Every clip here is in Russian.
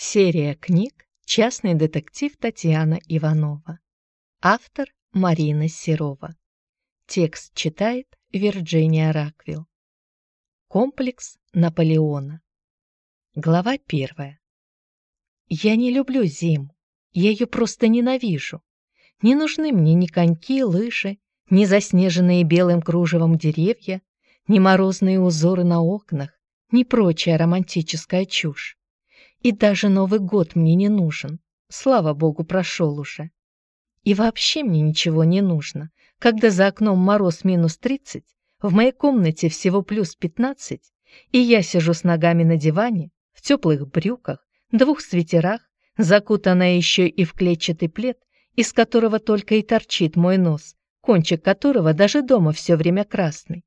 Серия книг «Частный детектив Татьяна Иванова». Автор Марина Серова. Текст читает Вирджиния Раквилл. Комплекс Наполеона. Глава первая. Я не люблю зиму. Я ее просто ненавижу. Не нужны мне ни коньки, лыжи, ни заснеженные белым кружевом деревья, ни морозные узоры на окнах, ни прочая романтическая чушь. И даже Новый год мне не нужен. Слава богу, прошел уже. И вообще мне ничего не нужно. Когда за окном мороз минус 30, в моей комнате всего плюс 15, и я сижу с ногами на диване, в теплых брюках, двух свитерах, закутанная еще и в клетчатый плед, из которого только и торчит мой нос, кончик которого даже дома все время красный.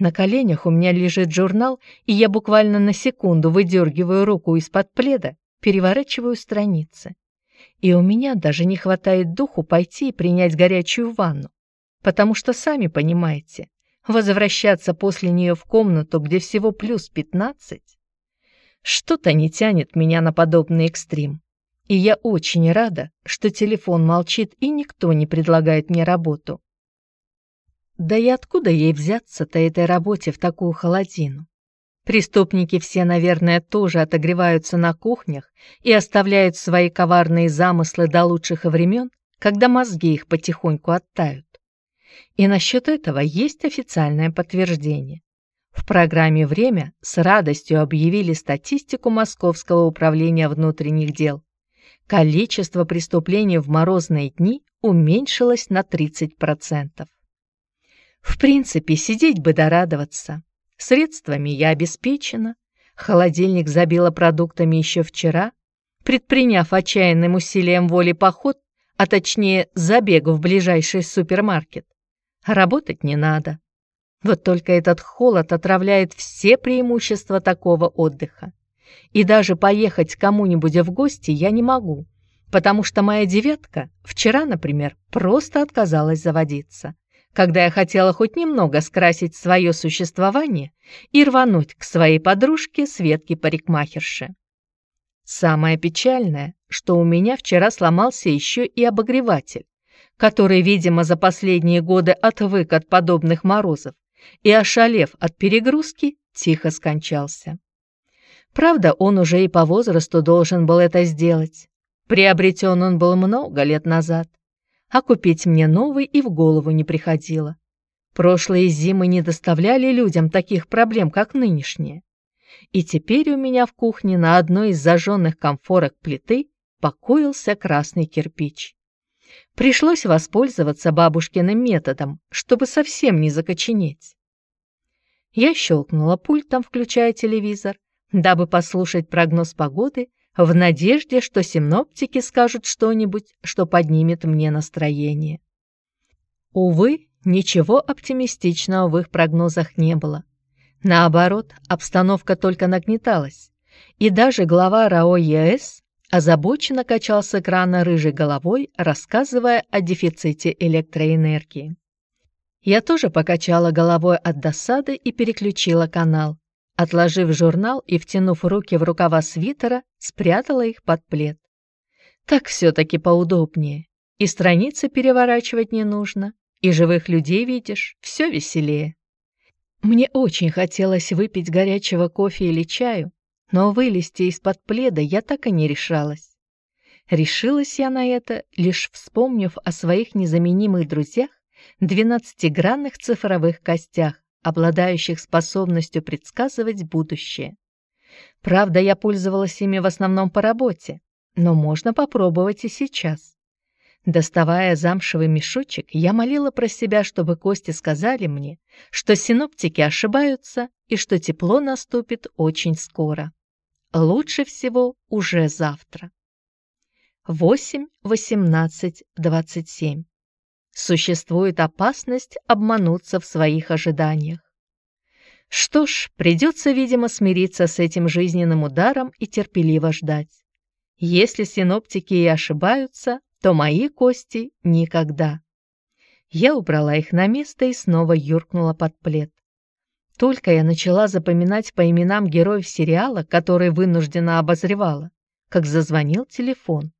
На коленях у меня лежит журнал, и я буквально на секунду выдергиваю руку из-под пледа, переворачиваю страницы. И у меня даже не хватает духу пойти и принять горячую ванну, потому что, сами понимаете, возвращаться после нее в комнату, где всего плюс 15, что-то не тянет меня на подобный экстрим. И я очень рада, что телефон молчит и никто не предлагает мне работу. Да и откуда ей взяться-то этой работе в такую холодину? Преступники все, наверное, тоже отогреваются на кухнях и оставляют свои коварные замыслы до лучших времен, когда мозги их потихоньку оттают. И насчет этого есть официальное подтверждение. В программе «Время» с радостью объявили статистику Московского управления внутренних дел. Количество преступлений в морозные дни уменьшилось на 30%. В принципе, сидеть бы да радоваться. Средствами я обеспечена. Холодильник забила продуктами еще вчера. Предприняв отчаянным усилием воли поход, а точнее забег в ближайший супермаркет, работать не надо. Вот только этот холод отравляет все преимущества такого отдыха. И даже поехать кому-нибудь в гости я не могу, потому что моя девятка вчера, например, просто отказалась заводиться когда я хотела хоть немного скрасить свое существование и рвануть к своей подружке Светке парикмахерше. Самое печальное, что у меня вчера сломался еще и обогреватель, который, видимо, за последние годы отвык от подобных морозов и, ошалев от перегрузки, тихо скончался. Правда, он уже и по возрасту должен был это сделать. Приобретен он был много лет назад а купить мне новый и в голову не приходило. Прошлые зимы не доставляли людям таких проблем, как нынешние. И теперь у меня в кухне на одной из зажженных комфорок плиты покоился красный кирпич. Пришлось воспользоваться бабушкиным методом, чтобы совсем не закоченеть. Я щелкнула пультом, включая телевизор, дабы послушать прогноз погоды в надежде, что синоптики скажут что-нибудь, что поднимет мне настроение. Увы, ничего оптимистичного в их прогнозах не было. Наоборот, обстановка только нагнеталась, и даже глава РАО ЕС озабоченно качал с экрана рыжей головой, рассказывая о дефиците электроэнергии. Я тоже покачала головой от досады и переключила канал, Отложив журнал и втянув руки в рукава свитера, спрятала их под плед. Так все-таки поудобнее. И страницы переворачивать не нужно, и живых людей видишь, все веселее. Мне очень хотелось выпить горячего кофе или чаю, но вылезти из-под пледа я так и не решалась. Решилась я на это, лишь вспомнив о своих незаменимых друзьях, двенадцатигранных цифровых костях, обладающих способностью предсказывать будущее. Правда, я пользовалась ими в основном по работе, но можно попробовать и сейчас. Доставая замшевый мешочек, я молила про себя, чтобы кости сказали мне, что синоптики ошибаются и что тепло наступит очень скоро. Лучше всего уже завтра. 8, 18, 27 существует опасность обмануться в своих ожиданиях. Что ж, придется, видимо, смириться с этим жизненным ударом и терпеливо ждать. Если синоптики и ошибаются, то мои кости никогда. Я убрала их на место и снова юркнула под плед. Только я начала запоминать по именам героев сериала, который вынуждена обозревала, как зазвонил телефон.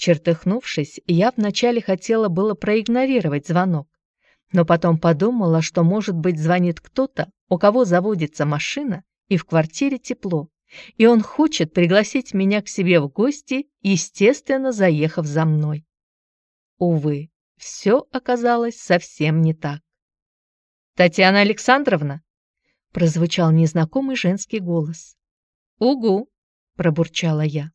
Чертыхнувшись, я вначале хотела было проигнорировать звонок, но потом подумала, что, может быть, звонит кто-то, у кого заводится машина, и в квартире тепло, и он хочет пригласить меня к себе в гости, естественно, заехав за мной. Увы, все оказалось совсем не так. «Татьяна Александровна?» — прозвучал незнакомый женский голос. «Угу», — пробурчала я.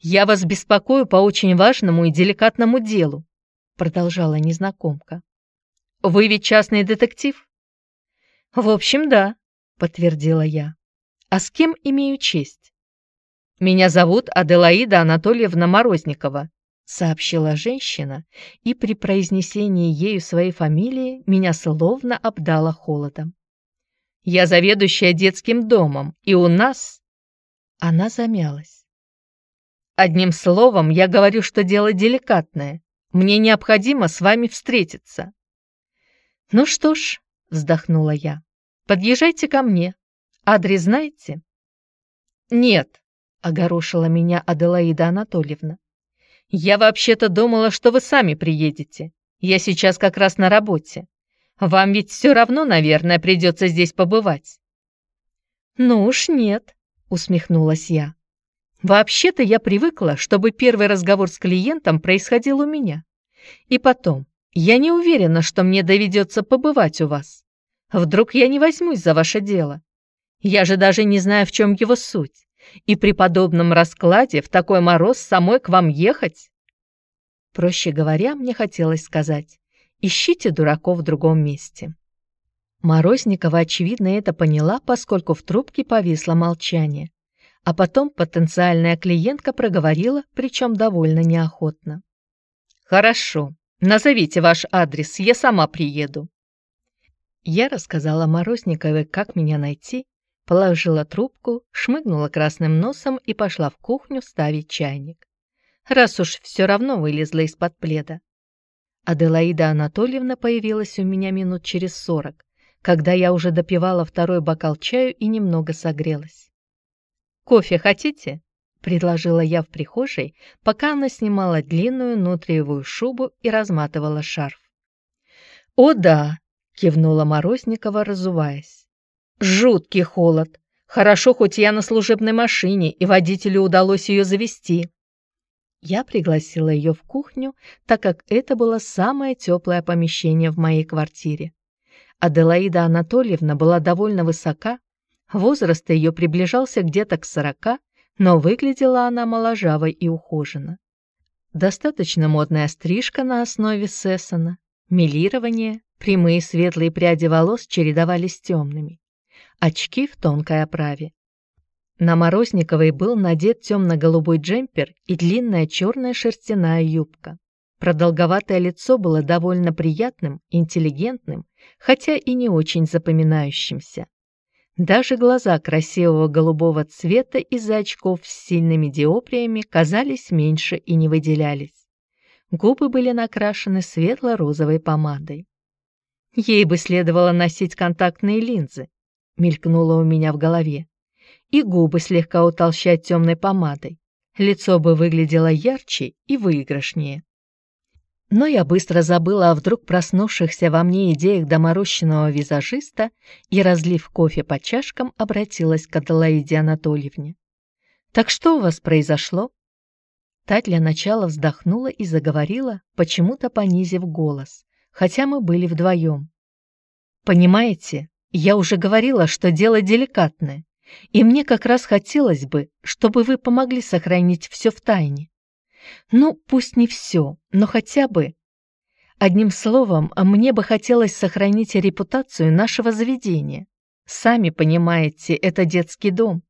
«Я вас беспокою по очень важному и деликатному делу», — продолжала незнакомка. «Вы ведь частный детектив?» «В общем, да», — подтвердила я. «А с кем имею честь?» «Меня зовут Аделаида Анатольевна Морозникова», — сообщила женщина, и при произнесении ею своей фамилии меня словно обдала холодом. «Я заведующая детским домом, и у нас...» Она замялась. «Одним словом, я говорю, что дело деликатное. Мне необходимо с вами встретиться». «Ну что ж», — вздохнула я, — «подъезжайте ко мне. Адрес знаете?» «Нет», — огорошила меня Аделаида Анатольевна. «Я вообще-то думала, что вы сами приедете. Я сейчас как раз на работе. Вам ведь все равно, наверное, придется здесь побывать». «Ну уж нет», — усмехнулась я. «Вообще-то я привыкла, чтобы первый разговор с клиентом происходил у меня. И потом, я не уверена, что мне доведется побывать у вас. Вдруг я не возьмусь за ваше дело. Я же даже не знаю, в чем его суть. И при подобном раскладе в такой мороз самой к вам ехать? Проще говоря, мне хотелось сказать, ищите дураков в другом месте. Морозникова, очевидно, это поняла, поскольку в трубке повисло молчание. А потом потенциальная клиентка проговорила, причем довольно неохотно. «Хорошо, Назовите ваш адрес, я сама приеду». Я рассказала Морозниковой, как меня найти, положила трубку, шмыгнула красным носом и пошла в кухню ставить чайник. Раз уж все равно вылезла из-под пледа. Аделаида Анатольевна появилась у меня минут через сорок, когда я уже допивала второй бокал чаю и немного согрелась. «Кофе хотите?» — предложила я в прихожей, пока она снимала длинную нутриевую шубу и разматывала шарф. «О да!» — кивнула Морозникова, разуваясь. «Жуткий холод! Хорошо, хоть я на служебной машине, и водителю удалось ее завести». Я пригласила ее в кухню, так как это было самое теплое помещение в моей квартире. Аделаида Анатольевна была довольно высока, возраст ее приближался где-то к сорока, но выглядела она моложавой и ухоженно. Достаточно модная стрижка на основе сессона, милирование, прямые светлые пряди волос чередовались с темными, очки в тонкой оправе. На Морозниковой был надет темно-голубой джемпер и длинная черная шерстяная юбка. Продолговатое лицо было довольно приятным, интеллигентным, хотя и не очень запоминающимся. Даже глаза красивого голубого цвета из-за очков с сильными диоприями казались меньше и не выделялись. Губы были накрашены светло-розовой помадой. Ей бы следовало носить контактные линзы, мелькнуло у меня в голове, и губы слегка утолщать темной помадой. Лицо бы выглядело ярче и выигрышнее. Но я быстро забыла о вдруг проснувшихся во мне идеях доморощенного визажиста и, разлив кофе по чашкам, обратилась к Аделаиде Анатольевне. «Так что у вас произошло?» Та для начала вздохнула и заговорила, почему-то понизив голос, хотя мы были вдвоем. «Понимаете, я уже говорила, что дело деликатное, и мне как раз хотелось бы, чтобы вы помогли сохранить все в тайне. Ну, пусть не все, но хотя бы. Одним словом, мне бы хотелось сохранить репутацию нашего заведения. Сами понимаете, это детский дом.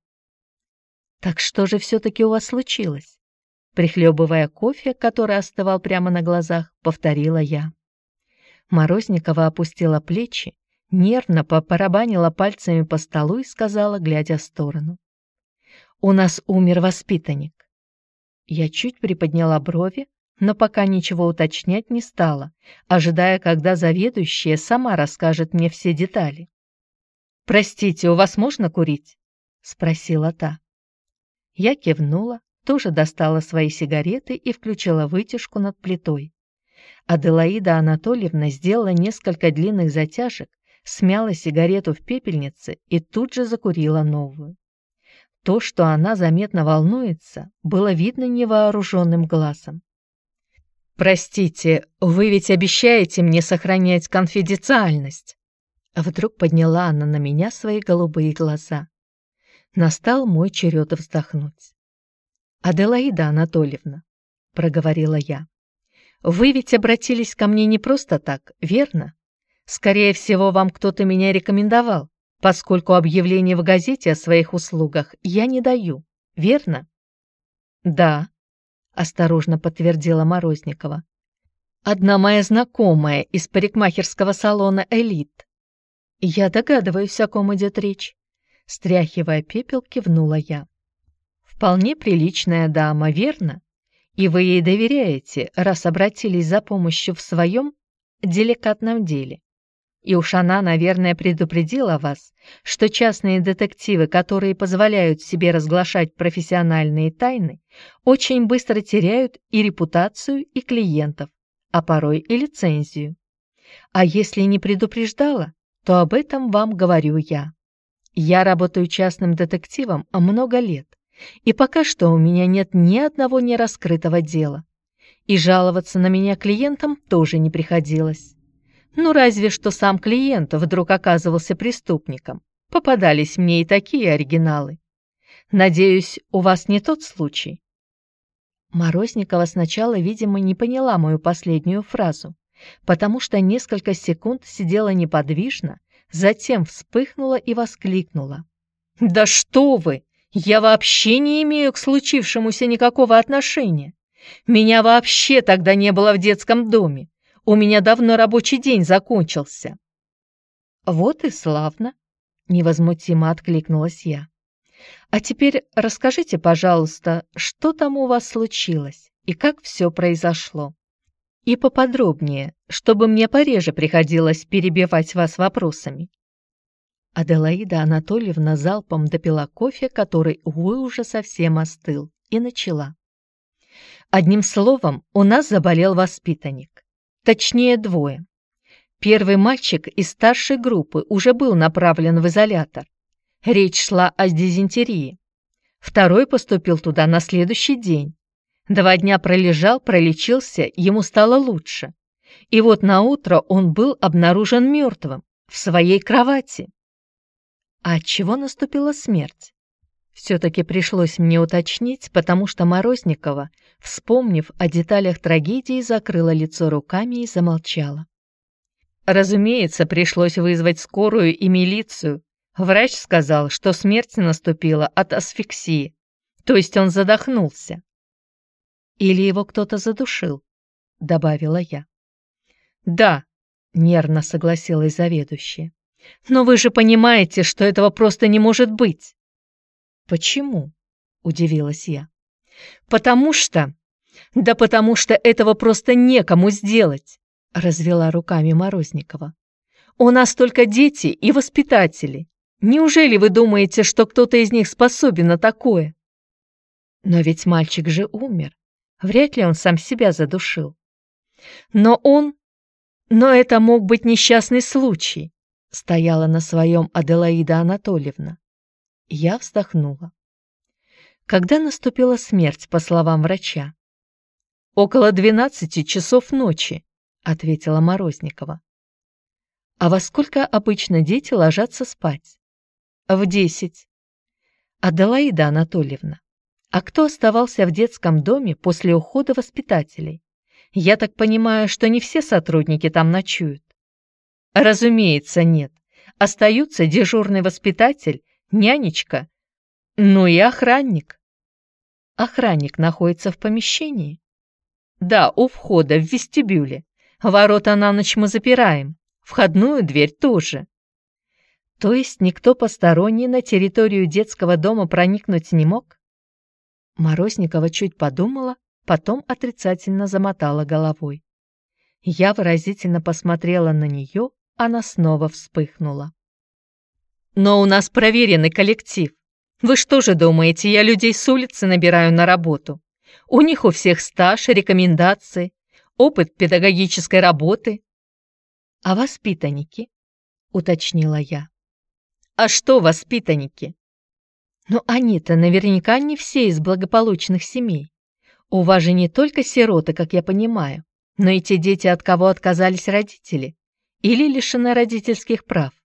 Так что же все-таки у вас случилось? Прихлебывая кофе, который остывал прямо на глазах, повторила я. Морозникова опустила плечи, нервно попарабанила пальцами по столу и сказала, глядя в сторону. «У нас умер воспитанник. Я чуть приподняла брови, но пока ничего уточнять не стала, ожидая, когда заведующая сама расскажет мне все детали. «Простите, у вас можно курить?» — спросила та. Я кивнула, тоже достала свои сигареты и включила вытяжку над плитой. Аделаида Анатольевна сделала несколько длинных затяжек, смяла сигарету в пепельнице и тут же закурила новую. То, что она заметно волнуется, было видно невооруженным глазом. «Простите, вы ведь обещаете мне сохранять конфиденциальность?» Вдруг подняла она на меня свои голубые глаза. Настал мой черед вздохнуть. «Аделаида Анатольевна», — проговорила я, — «вы ведь обратились ко мне не просто так, верно? Скорее всего, вам кто-то меня рекомендовал, поскольку объявление в газете о своих услугах я не даю, верно?» «Да», — осторожно подтвердила Морозникова. «Одна моя знакомая из парикмахерского салона «Элит». Я догадываюсь, о ком идет речь. Стряхивая пепел, кивнула я. Вполне приличная дама, верно? И вы ей доверяете, раз обратились за помощью в своем деликатном деле. И уж она, наверное, предупредила вас, что частные детективы, которые позволяют себе разглашать профессиональные тайны, очень быстро теряют и репутацию, и клиентов, а порой и лицензию. А если не предупреждала, то об этом вам говорю я. Я работаю частным детективом много лет и пока что у меня нет ни одного нераскрытого дела. И жаловаться на меня клиентам тоже не приходилось. Ну, разве что сам клиент вдруг оказывался преступником. Попадались мне и такие оригиналы. Надеюсь, у вас не тот случай. Морозникова сначала, видимо, не поняла мою последнюю фразу, потому что несколько секунд сидела неподвижно, затем вспыхнула и воскликнула. «Да что вы! Я вообще не имею к случившемуся никакого отношения. Меня вообще тогда не было в детском доме. У меня давно рабочий день закончился. Вот и славно, невозмутимо откликнулась я. А теперь расскажите, пожалуйста, что там у вас случилось и как все произошло. И поподробнее, чтобы мне пореже приходилось перебивать вас вопросами. Аделаида Анатольевна залпом допила кофе, который, увы, уже совсем остыл, и начала. Одним словом, у нас заболел воспитанник. Точнее, двое. Первый мальчик из старшей группы уже был направлен в изолятор. Речь шла о дизентерии. Второй поступил туда на следующий день. Два дня пролежал, пролечился, ему стало лучше. И вот на утро он был обнаружен мертвым в своей кровати. А от чего наступила смерть? Все-таки пришлось мне уточнить, потому что Морозникова, вспомнив о деталях трагедии, закрыла лицо руками и замолчала. Разумеется, пришлось вызвать скорую и милицию. Врач сказал, что смерть наступила от асфиксии, то есть он задохнулся. Или его кто-то задушил, добавила я. Да, нервно согласилась заведующая. Но вы же понимаете, что этого просто не может быть. Почему? Удивилась я. Потому что... Да потому что этого просто некому сделать, развела руками Морозникова. У нас только дети и воспитатели. Неужели вы думаете, что кто-то из них способен на такое? Но ведь мальчик же умер. Вряд ли он сам себя задушил. Но он... Но это мог быть несчастный случай стояла на своем Аделаида Анатольевна. Я вздохнула. Когда наступила смерть, по словам врача? Около двенадцати часов ночи, ответила Морозникова. А во сколько обычно дети ложатся спать? В десять. Аделаида Анатольевна, а кто оставался в детском доме после ухода воспитателей? Я так понимаю, что не все сотрудники там ночуют. Разумеется, нет. Остаются дежурный воспитатель, нянечка, ну и охранник. Охранник находится в помещении? Да, у входа, в вестибюле. Ворота на ночь мы запираем, входную дверь тоже. То есть никто посторонний на территорию детского дома проникнуть не мог? Морозникова чуть подумала, потом отрицательно замотала головой. Я выразительно посмотрела на нее, она снова вспыхнула. «Но у нас проверенный коллектив. Вы что же думаете, я людей с улицы набираю на работу? У них у всех стаж, рекомендации, опыт педагогической работы. А воспитанники? Уточнила я. А что воспитанники? Ну они-то наверняка не все из благополучных семей. У вас же не только сироты, как я понимаю, но и те дети, от кого отказались родители или лишены родительских прав.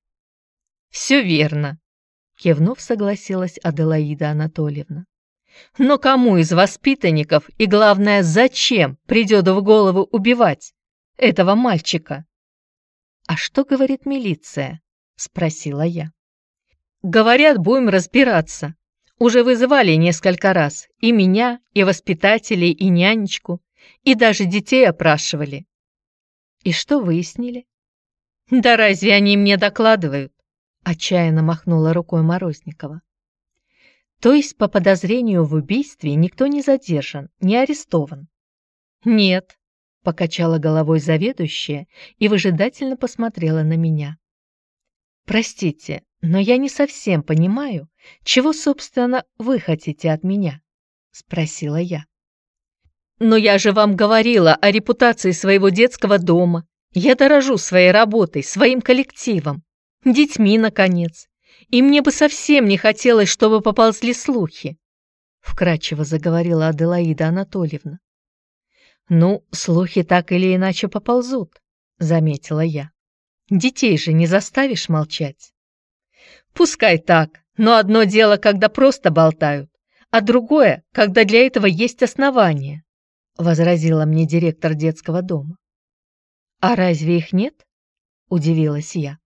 Все верно, кивнув, согласилась Аделаида Анатольевна. Но кому из воспитанников и, главное, зачем придет в голову убивать этого мальчика? «А что говорит милиция?» — спросила я. Говорят, будем разбираться. Уже вызывали несколько раз и меня, и воспитателей, и нянечку, и даже детей опрашивали. И что выяснили? Да разве они мне докладывают? Отчаянно махнула рукой Морозникова. То есть по подозрению в убийстве никто не задержан, не арестован? Нет, покачала головой заведующая и выжидательно посмотрела на меня. Простите, но я не совсем понимаю, чего, собственно, вы хотите от меня?» — спросила я. «Но я же вам говорила о репутации своего детского дома. Я дорожу своей работой, своим коллективом, детьми, наконец. И мне бы совсем не хотелось, чтобы поползли слухи», — вкратчиво заговорила Аделаида Анатольевна. «Ну, слухи так или иначе поползут», — заметила я. «Детей же не заставишь молчать». Пускай так, но одно дело, когда просто болтают, а другое, когда для этого есть основания, возразила мне директор детского дома. А разве их нет? удивилась я.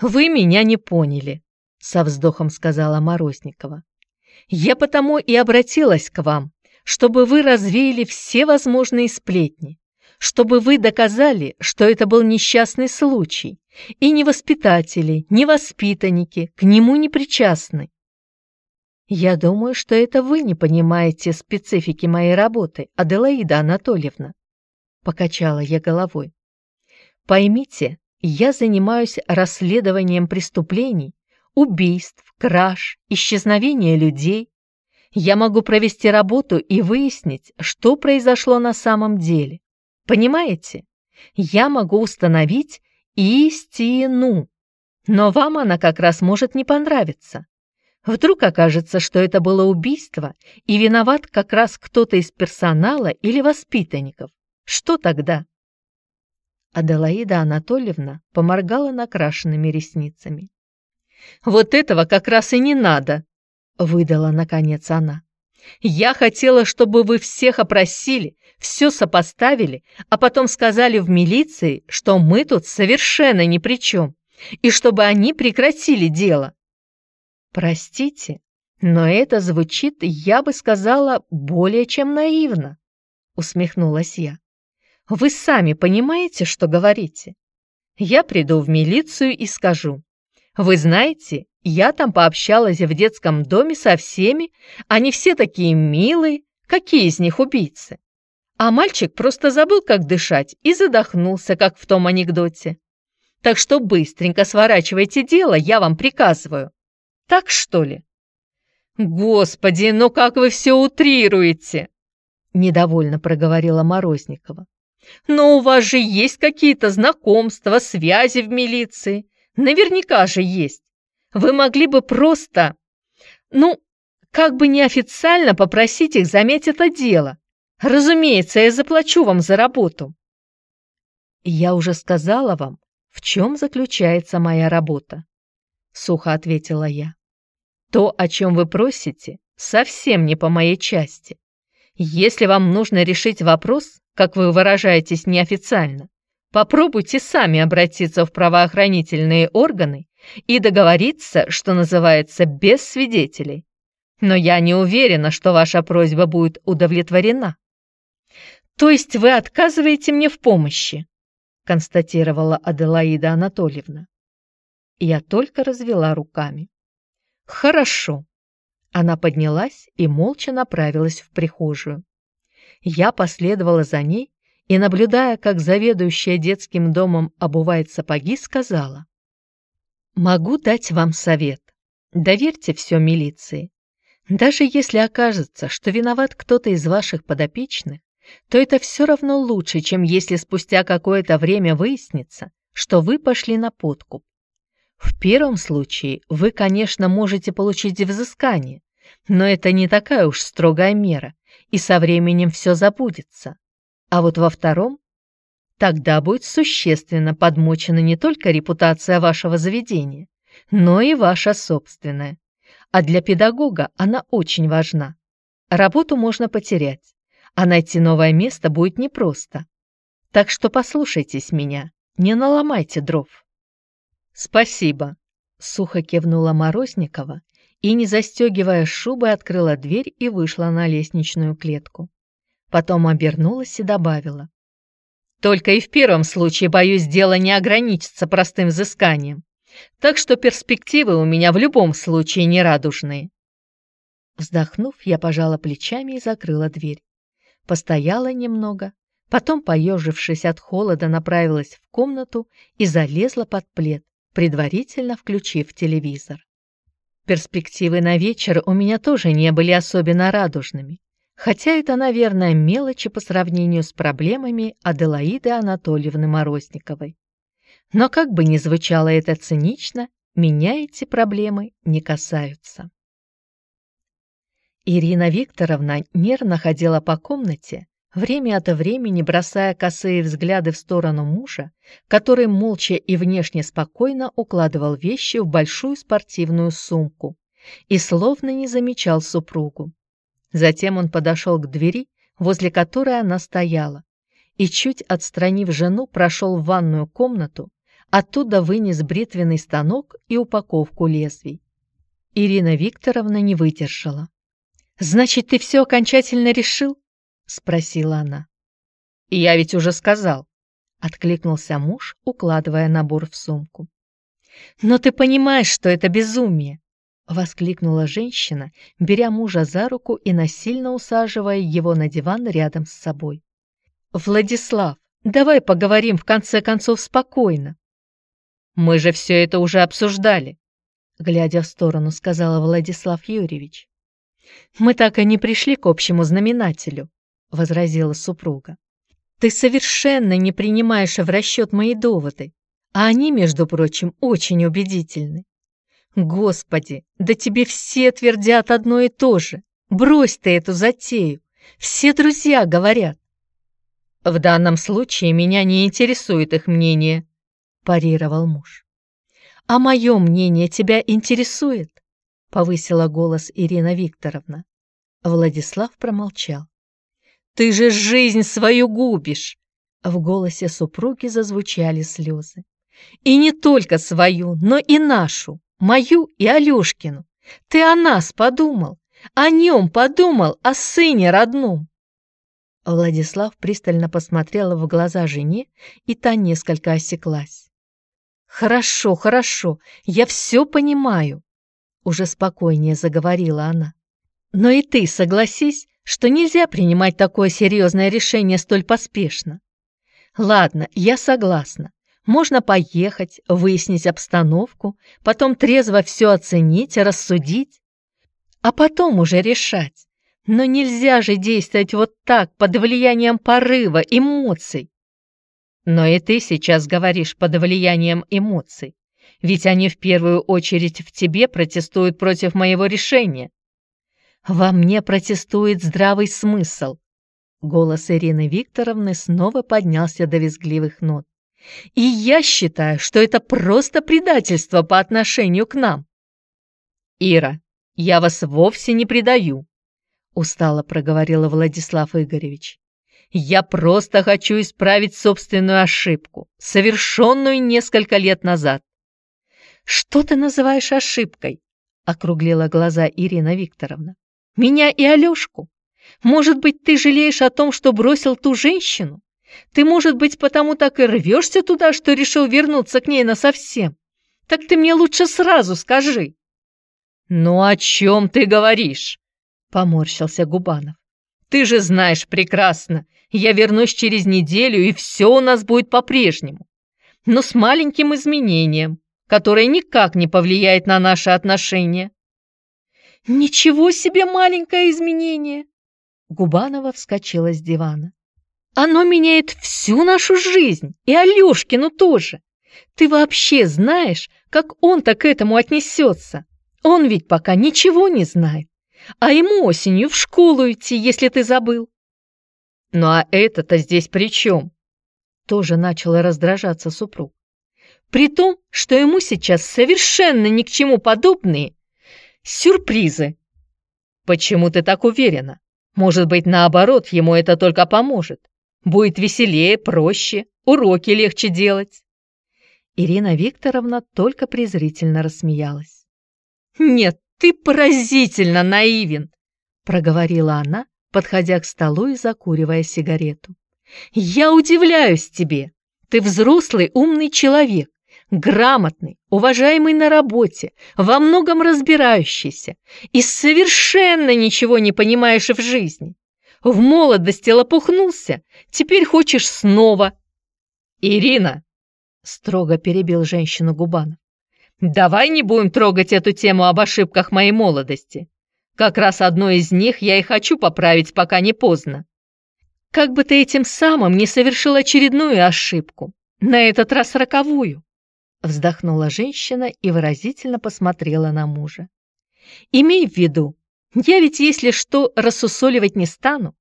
Вы меня не поняли, со вздохом сказала Морозникова. Я потому и обратилась к вам, чтобы вы развеяли все возможные сплетни, чтобы вы доказали, что это был несчастный случай, и ни воспитатели, ни воспитанники к нему не причастны. Я думаю, что это вы не понимаете специфики моей работы, Аделаида Анатольевна. Покачала я головой. Поймите, я занимаюсь расследованием преступлений, убийств, краж, исчезновения людей. Я могу провести работу и выяснить, что произошло на самом деле. Понимаете? Я могу установить, истину. Но вам она как раз может не понравиться. Вдруг окажется, что это было убийство, и виноват как раз кто-то из персонала или воспитанников. Что тогда? Аделаида Анатольевна поморгала накрашенными ресницами. «Вот этого как раз и не надо», — выдала наконец она. «Я хотела, чтобы вы всех опросили, все сопоставили, а потом сказали в милиции, что мы тут совершенно ни при чем, и чтобы они прекратили дело. Простите, но это звучит, я бы сказала, более чем наивно, усмехнулась я. Вы сами понимаете, что говорите? Я приду в милицию и скажу. Вы знаете, я там пообщалась в детском доме со всеми, они все такие милые, какие из них убийцы? А мальчик просто забыл, как дышать, и задохнулся, как в том анекдоте. Так что быстренько сворачивайте дело, я вам приказываю. Так что ли? Господи, ну как вы все утрируете! Недовольно проговорила Морозникова. Но у вас же есть какие-то знакомства, связи в милиции. Наверняка же есть. Вы могли бы просто, ну, как бы неофициально попросить их заметить это дело. Разумеется, я заплачу вам за работу. Я уже сказала вам, в чем заключается моя работа, сухо ответила я. То, о чем вы просите, совсем не по моей части. Если вам нужно решить вопрос, как вы выражаетесь неофициально, попробуйте сами обратиться в правоохранительные органы и договориться, что называется, без свидетелей. Но я не уверена, что ваша просьба будет удовлетворена. «То есть вы отказываете мне в помощи?» констатировала Аделаида Анатольевна. Я только развела руками. «Хорошо». Она поднялась и молча направилась в прихожую. Я последовала за ней и, наблюдая, как заведующая детским домом обувает сапоги, сказала. «Могу дать вам совет. Доверьте все милиции. Даже если окажется, что виноват кто-то из ваших подопечных, то это все равно лучше, чем если спустя какое-то время выяснится, что вы пошли на подкуп. В первом случае вы, конечно, можете получить взыскание, но это не такая уж строгая мера, и со временем все забудется. А вот во втором тогда будет существенно подмочена не только репутация вашего заведения, но и ваша собственная. А для педагога она очень важна. Работу можно потерять, а найти новое место будет непросто. Так что послушайтесь меня, не наломайте дров. Спасибо, сухо кивнула Морозникова и, не застегивая шубы, открыла дверь и вышла на лестничную клетку. Потом обернулась и добавила. «Только и в первом случае, боюсь, дело не ограничится простым взысканием. Так что перспективы у меня в любом случае нерадужные». Вздохнув, я пожала плечами и закрыла дверь. Постояла немного, потом, поежившись от холода, направилась в комнату и залезла под плед, предварительно включив телевизор. Перспективы на вечер у меня тоже не были особенно радужными, хотя это, наверное, мелочи по сравнению с проблемами Аделаиды Анатольевны Морозниковой. Но как бы ни звучало это цинично, меня эти проблемы не касаются. Ирина Викторовна нервно ходила по комнате, время от времени бросая косые взгляды в сторону мужа, который молча и внешне спокойно укладывал вещи в большую спортивную сумку и словно не замечал супругу. Затем он подошел к двери, возле которой она стояла, и, чуть отстранив жену, прошел в ванную комнату, оттуда вынес бритвенный станок и упаковку лезвий. Ирина Викторовна не выдержала. «Значит, ты все окончательно решил?» — спросила она. «Я ведь уже сказал», — откликнулся муж, укладывая набор в сумку. «Но ты понимаешь, что это безумие!» — воскликнула женщина, беря мужа за руку и насильно усаживая его на диван рядом с собой. «Владислав, давай поговорим в конце концов спокойно». «Мы же все это уже обсуждали», — глядя в сторону, сказала Владислав Юрьевич. «Мы так и не пришли к общему знаменателю», — возразила супруга. «Ты совершенно не принимаешь в расчет мои доводы, а они, между прочим, очень убедительны. Господи, да тебе все твердят одно и то же. Брось ты эту затею. Все друзья говорят». «В данном случае меня не интересует их мнение», — парировал муж. «А мое мнение тебя интересует?» — повысила голос Ирина Викторовна. Владислав промолчал. Ты же жизнь свою губишь!» В голосе супруги зазвучали слезы. «И не только свою, но и нашу, мою и Алешкину. Ты о нас подумал, о нем подумал, о сыне родном!» Владислав пристально посмотрела в глаза жене, и та несколько осеклась. «Хорошо, хорошо, я все понимаю», — уже спокойнее заговорила она. «Но и ты согласись, что нельзя принимать такое серьезное решение столь поспешно. Ладно, я согласна. Можно поехать, выяснить обстановку, потом трезво все оценить, рассудить, а потом уже решать. Но нельзя же действовать вот так, под влиянием порыва, эмоций. Но и ты сейчас говоришь под влиянием эмоций, ведь они в первую очередь в тебе протестуют против моего решения. Во мне протестует здравый смысл. Голос Ирины Викторовны снова поднялся до визгливых нот. И я считаю, что это просто предательство по отношению к нам. Ира, я вас вовсе не предаю, устало проговорила Владислав Игоревич. Я просто хочу исправить собственную ошибку, совершенную несколько лет назад. Что ты называешь ошибкой? округлила глаза Ирина Викторовна. Меня и Алешку. Может быть, ты жалеешь о том, что бросил ту женщину? Ты, может быть, потому так и рвешься туда, что решил вернуться к ней насовсем? Так ты мне лучше сразу скажи. «Ну о чем ты говоришь?» — поморщился Губанов. «Ты же знаешь прекрасно, я вернусь через неделю, и все у нас будет по-прежнему. Но с маленьким изменением. которое никак не повлияет на наши отношения». «Ничего себе маленькое изменение!» Губанова вскочила с дивана. «Оно меняет всю нашу жизнь, и Алешкину тоже. Ты вообще знаешь, как он-то к этому отнесется? Он ведь пока ничего не знает, а ему осенью в школу идти, если ты забыл». «Ну а это-то здесь при чем?» Тоже начала раздражаться супруг. «При том, что ему сейчас совершенно ни к чему подобные сюрпризы». «Почему ты так уверена? Может быть, наоборот, ему это только поможет. Будет веселее, проще, уроки легче делать». Ирина Викторовна только презрительно рассмеялась. «Нет, ты поразительно наивен!» проговорила она, подходя к столу и закуривая сигарету. «Я удивляюсь тебе! Ты взрослый умный человек, грамотный, уважаемый на работе, во многом разбирающийся и совершенно ничего не понимаешь в жизни. В молодости лопухнулся, теперь хочешь снова. Ирина, строго перебил женщину Губанов, давай не будем трогать эту тему об ошибках моей молодости. Как раз одну из них я и хочу поправить, пока не поздно. Как бы ты этим самым не совершил очередную ошибку, на этот раз роковую. Вздохнула женщина и выразительно посмотрела на мужа. «Имей в виду, я ведь, если что, рассусоливать не стану.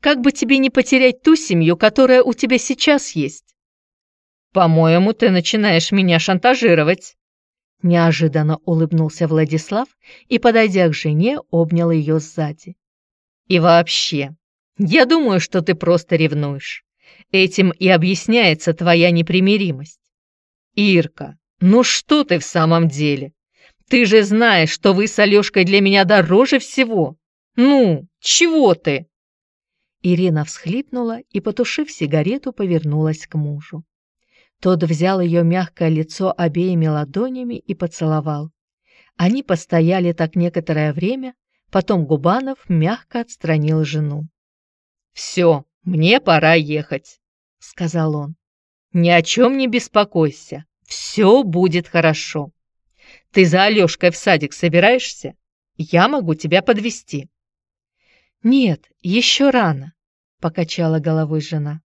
Как бы тебе не потерять ту семью, которая у тебя сейчас есть?» «По-моему, ты начинаешь меня шантажировать», Неожиданно улыбнулся Владислав и, подойдя к жене, обнял ее сзади. «И вообще, я думаю, что ты просто ревнуешь. Этим и объясняется твоя непримиримость. Ирка, ну что ты в самом деле? Ты же знаешь, что вы с Алешкой для меня дороже всего. Ну, чего ты?» Ирина всхлипнула и, потушив сигарету, повернулась к мужу. Тот взял ее мягкое лицо обеими ладонями и поцеловал. Они постояли так некоторое время, потом Губанов мягко отстранил жену. «Все, мне пора ехать», — сказал он. Ни о чем не беспокойся. Все будет хорошо. Ты за Алешкой в садик собираешься? Я могу тебя подвести. Нет, еще рано, покачала головой жена.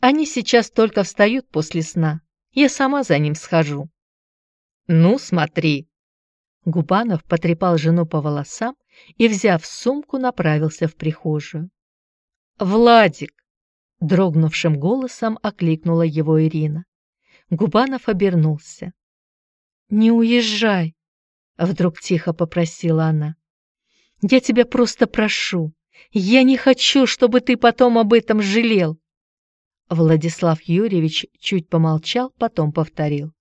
Они сейчас только встают после сна. Я сама за ним схожу. Ну, смотри. Губанов потрепал жену по волосам и, взяв сумку, направился в прихожую. «Владик, Дрогнувшим голосом окликнула его Ирина. Губанов обернулся. «Не уезжай!» — вдруг тихо попросила она. «Я тебя просто прошу. Я не хочу, чтобы ты потом об этом жалел!» Владислав Юрьевич чуть помолчал, потом повторил.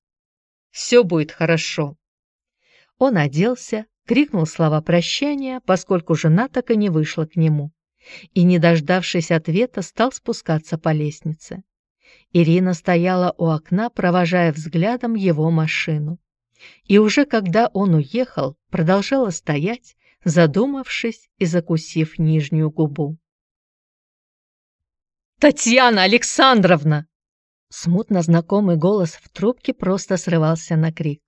«Все будет хорошо!» Он оделся, крикнул слова прощания, поскольку жена так и не вышла к нему и, не дождавшись ответа, стал спускаться по лестнице. Ирина стояла у окна, провожая взглядом его машину. И уже когда он уехал, продолжала стоять, задумавшись и закусив нижнюю губу. «Татьяна Александровна!» Смутно знакомый голос в трубке просто срывался на крик.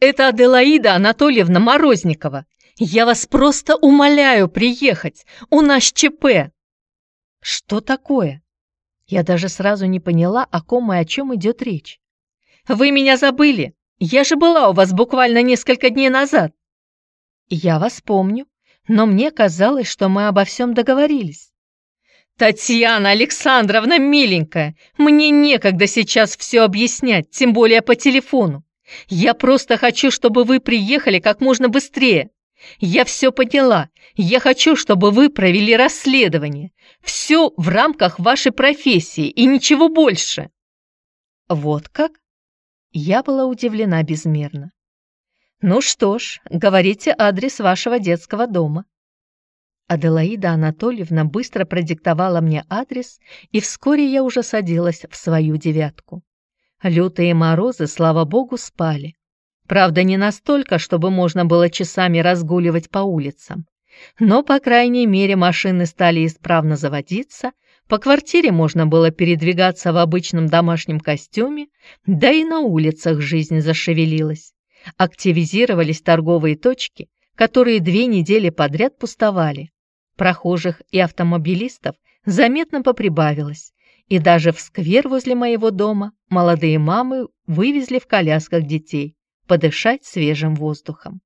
«Это Аделаида Анатольевна Морозникова! Я вас просто умоляю приехать. У нас ЧП. Что такое? Я даже сразу не поняла, о ком и о чем идет речь. Вы меня забыли. Я же была у вас буквально несколько дней назад. Я вас помню, но мне казалось, что мы обо всем договорились. «Татьяна Александровна, миленькая, мне некогда сейчас все объяснять, тем более по телефону. Я просто хочу, чтобы вы приехали как можно быстрее. Я все поняла. Я хочу, чтобы вы провели расследование. Все в рамках вашей профессии и ничего больше. Вот как? Я была удивлена безмерно. Ну что ж, говорите адрес вашего детского дома. Аделаида Анатольевна быстро продиктовала мне адрес, и вскоре я уже садилась в свою девятку. Лютые морозы, слава богу, спали. Правда, не настолько, чтобы можно было часами разгуливать по улицам. Но, по крайней мере, машины стали исправно заводиться, По квартире можно было передвигаться в обычном домашнем костюме, да и на улицах жизнь зашевелилась. Активизировались торговые точки, которые две недели подряд пустовали. Прохожих и автомобилистов заметно поприбавилось, и даже в сквер возле моего дома молодые мамы вывезли в колясках детей подышать свежим воздухом.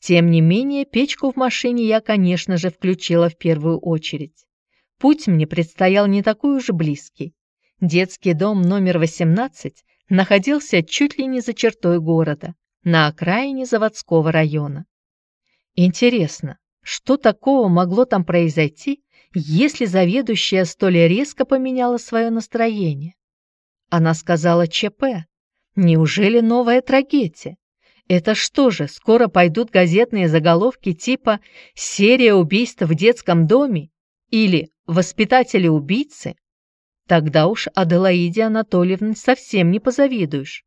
Тем не менее, печку в машине я, конечно же, включила в первую очередь. Путь мне предстоял не такой уж близкий. Детский дом номер 18 находился чуть ли не за чертой города, на окраине заводского района. Интересно, что такого могло там произойти, если заведующая столь резко поменяла свое настроение? Она сказала ЧП. Неужели новая трагедия? Это что же, скоро пойдут газетные заголовки типа «Серия убийств в детском доме» или «Воспитатели-убийцы»? Тогда уж Аделаиде Анатольевне совсем не позавидуешь.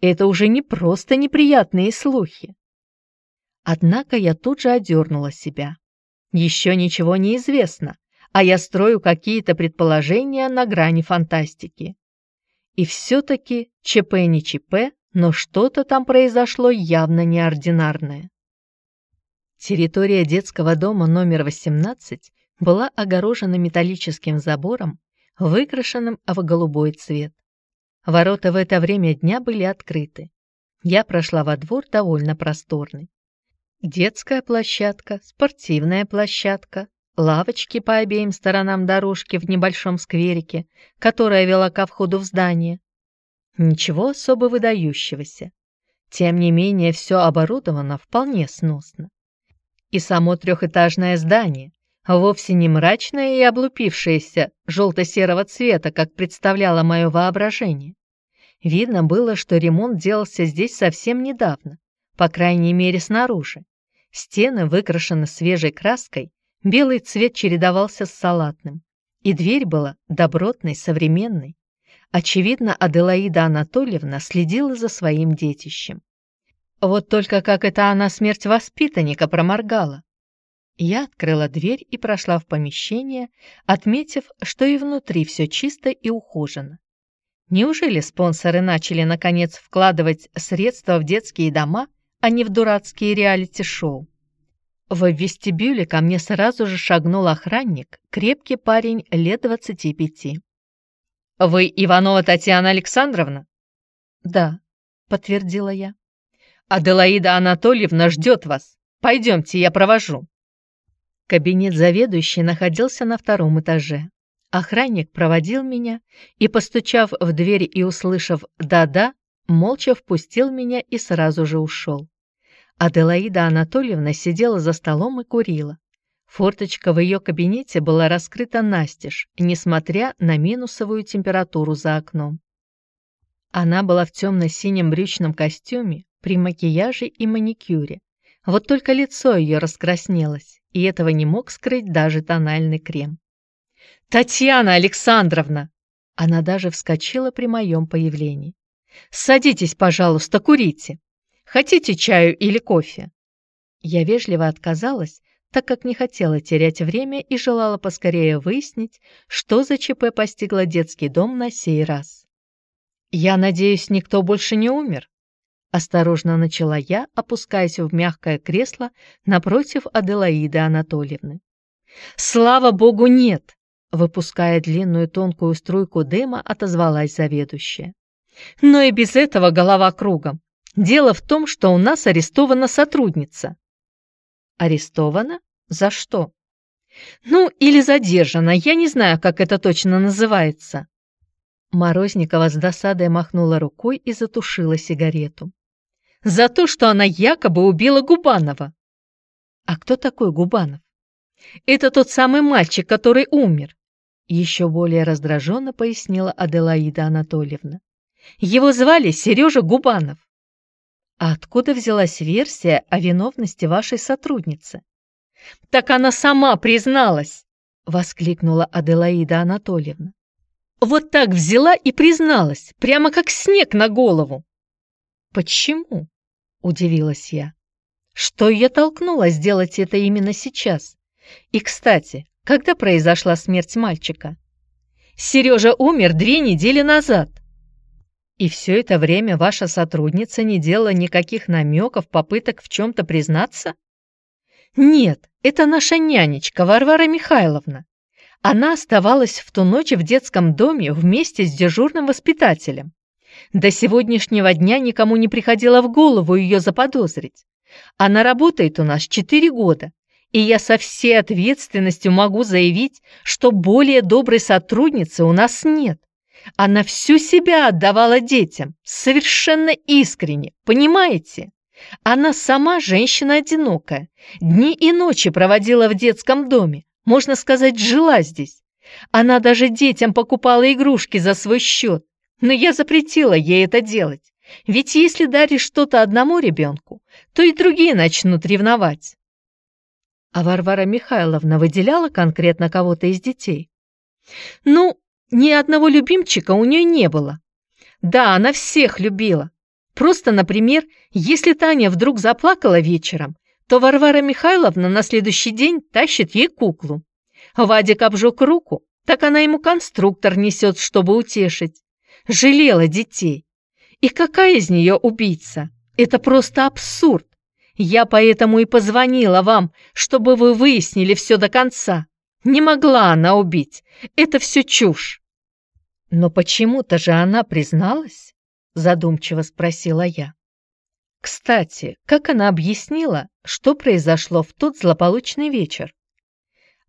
Это уже не просто неприятные слухи. Однако я тут же одернула себя. Еще ничего не известно, а я строю какие-то предположения на грани фантастики. И все-таки ЧП не ЧП, но что-то там произошло явно неординарное. Территория детского дома номер 18 была огорожена металлическим забором, выкрашенным в голубой цвет. Ворота в это время дня были открыты. Я прошла во двор довольно просторный. Детская площадка, спортивная площадка, лавочки по обеим сторонам дорожки в небольшом скверике, которая вела ко входу в здание, Ничего особо выдающегося. Тем не менее, все оборудовано вполне сносно. И само трехэтажное здание, вовсе не мрачное и облупившееся желто-серого цвета, как представляло мое воображение. Видно было, что ремонт делался здесь совсем недавно, по крайней мере снаружи. Стены выкрашены свежей краской, белый цвет чередовался с салатным, и дверь была добротной, современной. Очевидно, Аделаида Анатольевна следила за своим детищем. Вот только как это она смерть воспитанника проморгала. Я открыла дверь и прошла в помещение, отметив, что и внутри все чисто и ухожено. Неужели спонсоры начали, наконец, вкладывать средства в детские дома, а не в дурацкие реалити-шоу? В вестибюле ко мне сразу же шагнул охранник, крепкий парень лет двадцати пяти. «Вы Иванова Татьяна Александровна?» «Да», — подтвердила я. «Аделаида Анатольевна ждет вас. Пойдемте, я провожу». Кабинет заведующей находился на втором этаже. Охранник проводил меня и, постучав в дверь и услышав «да-да», молча впустил меня и сразу же ушел. Аделаида Анатольевна сидела за столом и курила. Форточка в ее кабинете была раскрыта настежь, несмотря на минусовую температуру за окном. Она была в темно-синем брючном костюме, при макияже и маникюре. Вот только лицо ее раскраснелось, и этого не мог скрыть даже тональный крем. «Татьяна Александровна!» Она даже вскочила при моем появлении. «Садитесь, пожалуйста, курите. Хотите чаю или кофе?» Я вежливо отказалась, так как не хотела терять время и желала поскорее выяснить, что за ЧП постигло детский дом на сей раз. «Я надеюсь, никто больше не умер?» Осторожно начала я, опускаясь в мягкое кресло напротив Аделаиды Анатольевны. «Слава богу, нет!» Выпуская длинную тонкую струйку дыма, отозвалась заведующая. «Но и без этого голова кругом. Дело в том, что у нас арестована сотрудница». «Арестована? За что?» «Ну, или задержана, я не знаю, как это точно называется». Морозникова с досадой махнула рукой и затушила сигарету. «За то, что она якобы убила Губанова». «А кто такой Губанов?» «Это тот самый мальчик, который умер», еще более раздраженно пояснила Аделаида Анатольевна. «Его звали Сережа Губанов». А откуда взялась версия о виновности вашей сотрудницы? Так она сама призналась, воскликнула Аделаида Анатольевна. Вот так взяла и призналась, прямо как снег на голову. Почему? удивилась я. Что ее толкнуло сделать это именно сейчас? И, кстати, когда произошла смерть мальчика? Сережа умер две недели назад. И все это время ваша сотрудница не делала никаких намеков, попыток в чем-то признаться? Нет, это наша нянечка Варвара Михайловна. Она оставалась в ту ночь в детском доме вместе с дежурным воспитателем. До сегодняшнего дня никому не приходило в голову ее заподозрить. Она работает у нас четыре года, и я со всей ответственностью могу заявить, что более доброй сотрудницы у нас нет. Она всю себя отдавала детям, совершенно искренне, понимаете? Она сама женщина одинокая, дни и ночи проводила в детском доме, можно сказать, жила здесь. Она даже детям покупала игрушки за свой счет, но я запретила ей это делать. Ведь если даришь что-то одному ребенку, то и другие начнут ревновать. А Варвара Михайловна выделяла конкретно кого-то из детей? Ну, ни одного любимчика у нее не было. Да, она всех любила. Просто, например, если Таня вдруг заплакала вечером, то Варвара Михайловна на следующий день тащит ей куклу. Вадик обжег руку, так она ему конструктор несет, чтобы утешить. Жалела детей. И какая из нее убийца? Это просто абсурд. Я поэтому и позвонила вам, чтобы вы выяснили все до конца. Не могла она убить. Это все чушь. Но почему-то же она призналась, задумчиво спросила я. Кстати, как она объяснила, что произошло в тот злополучный вечер?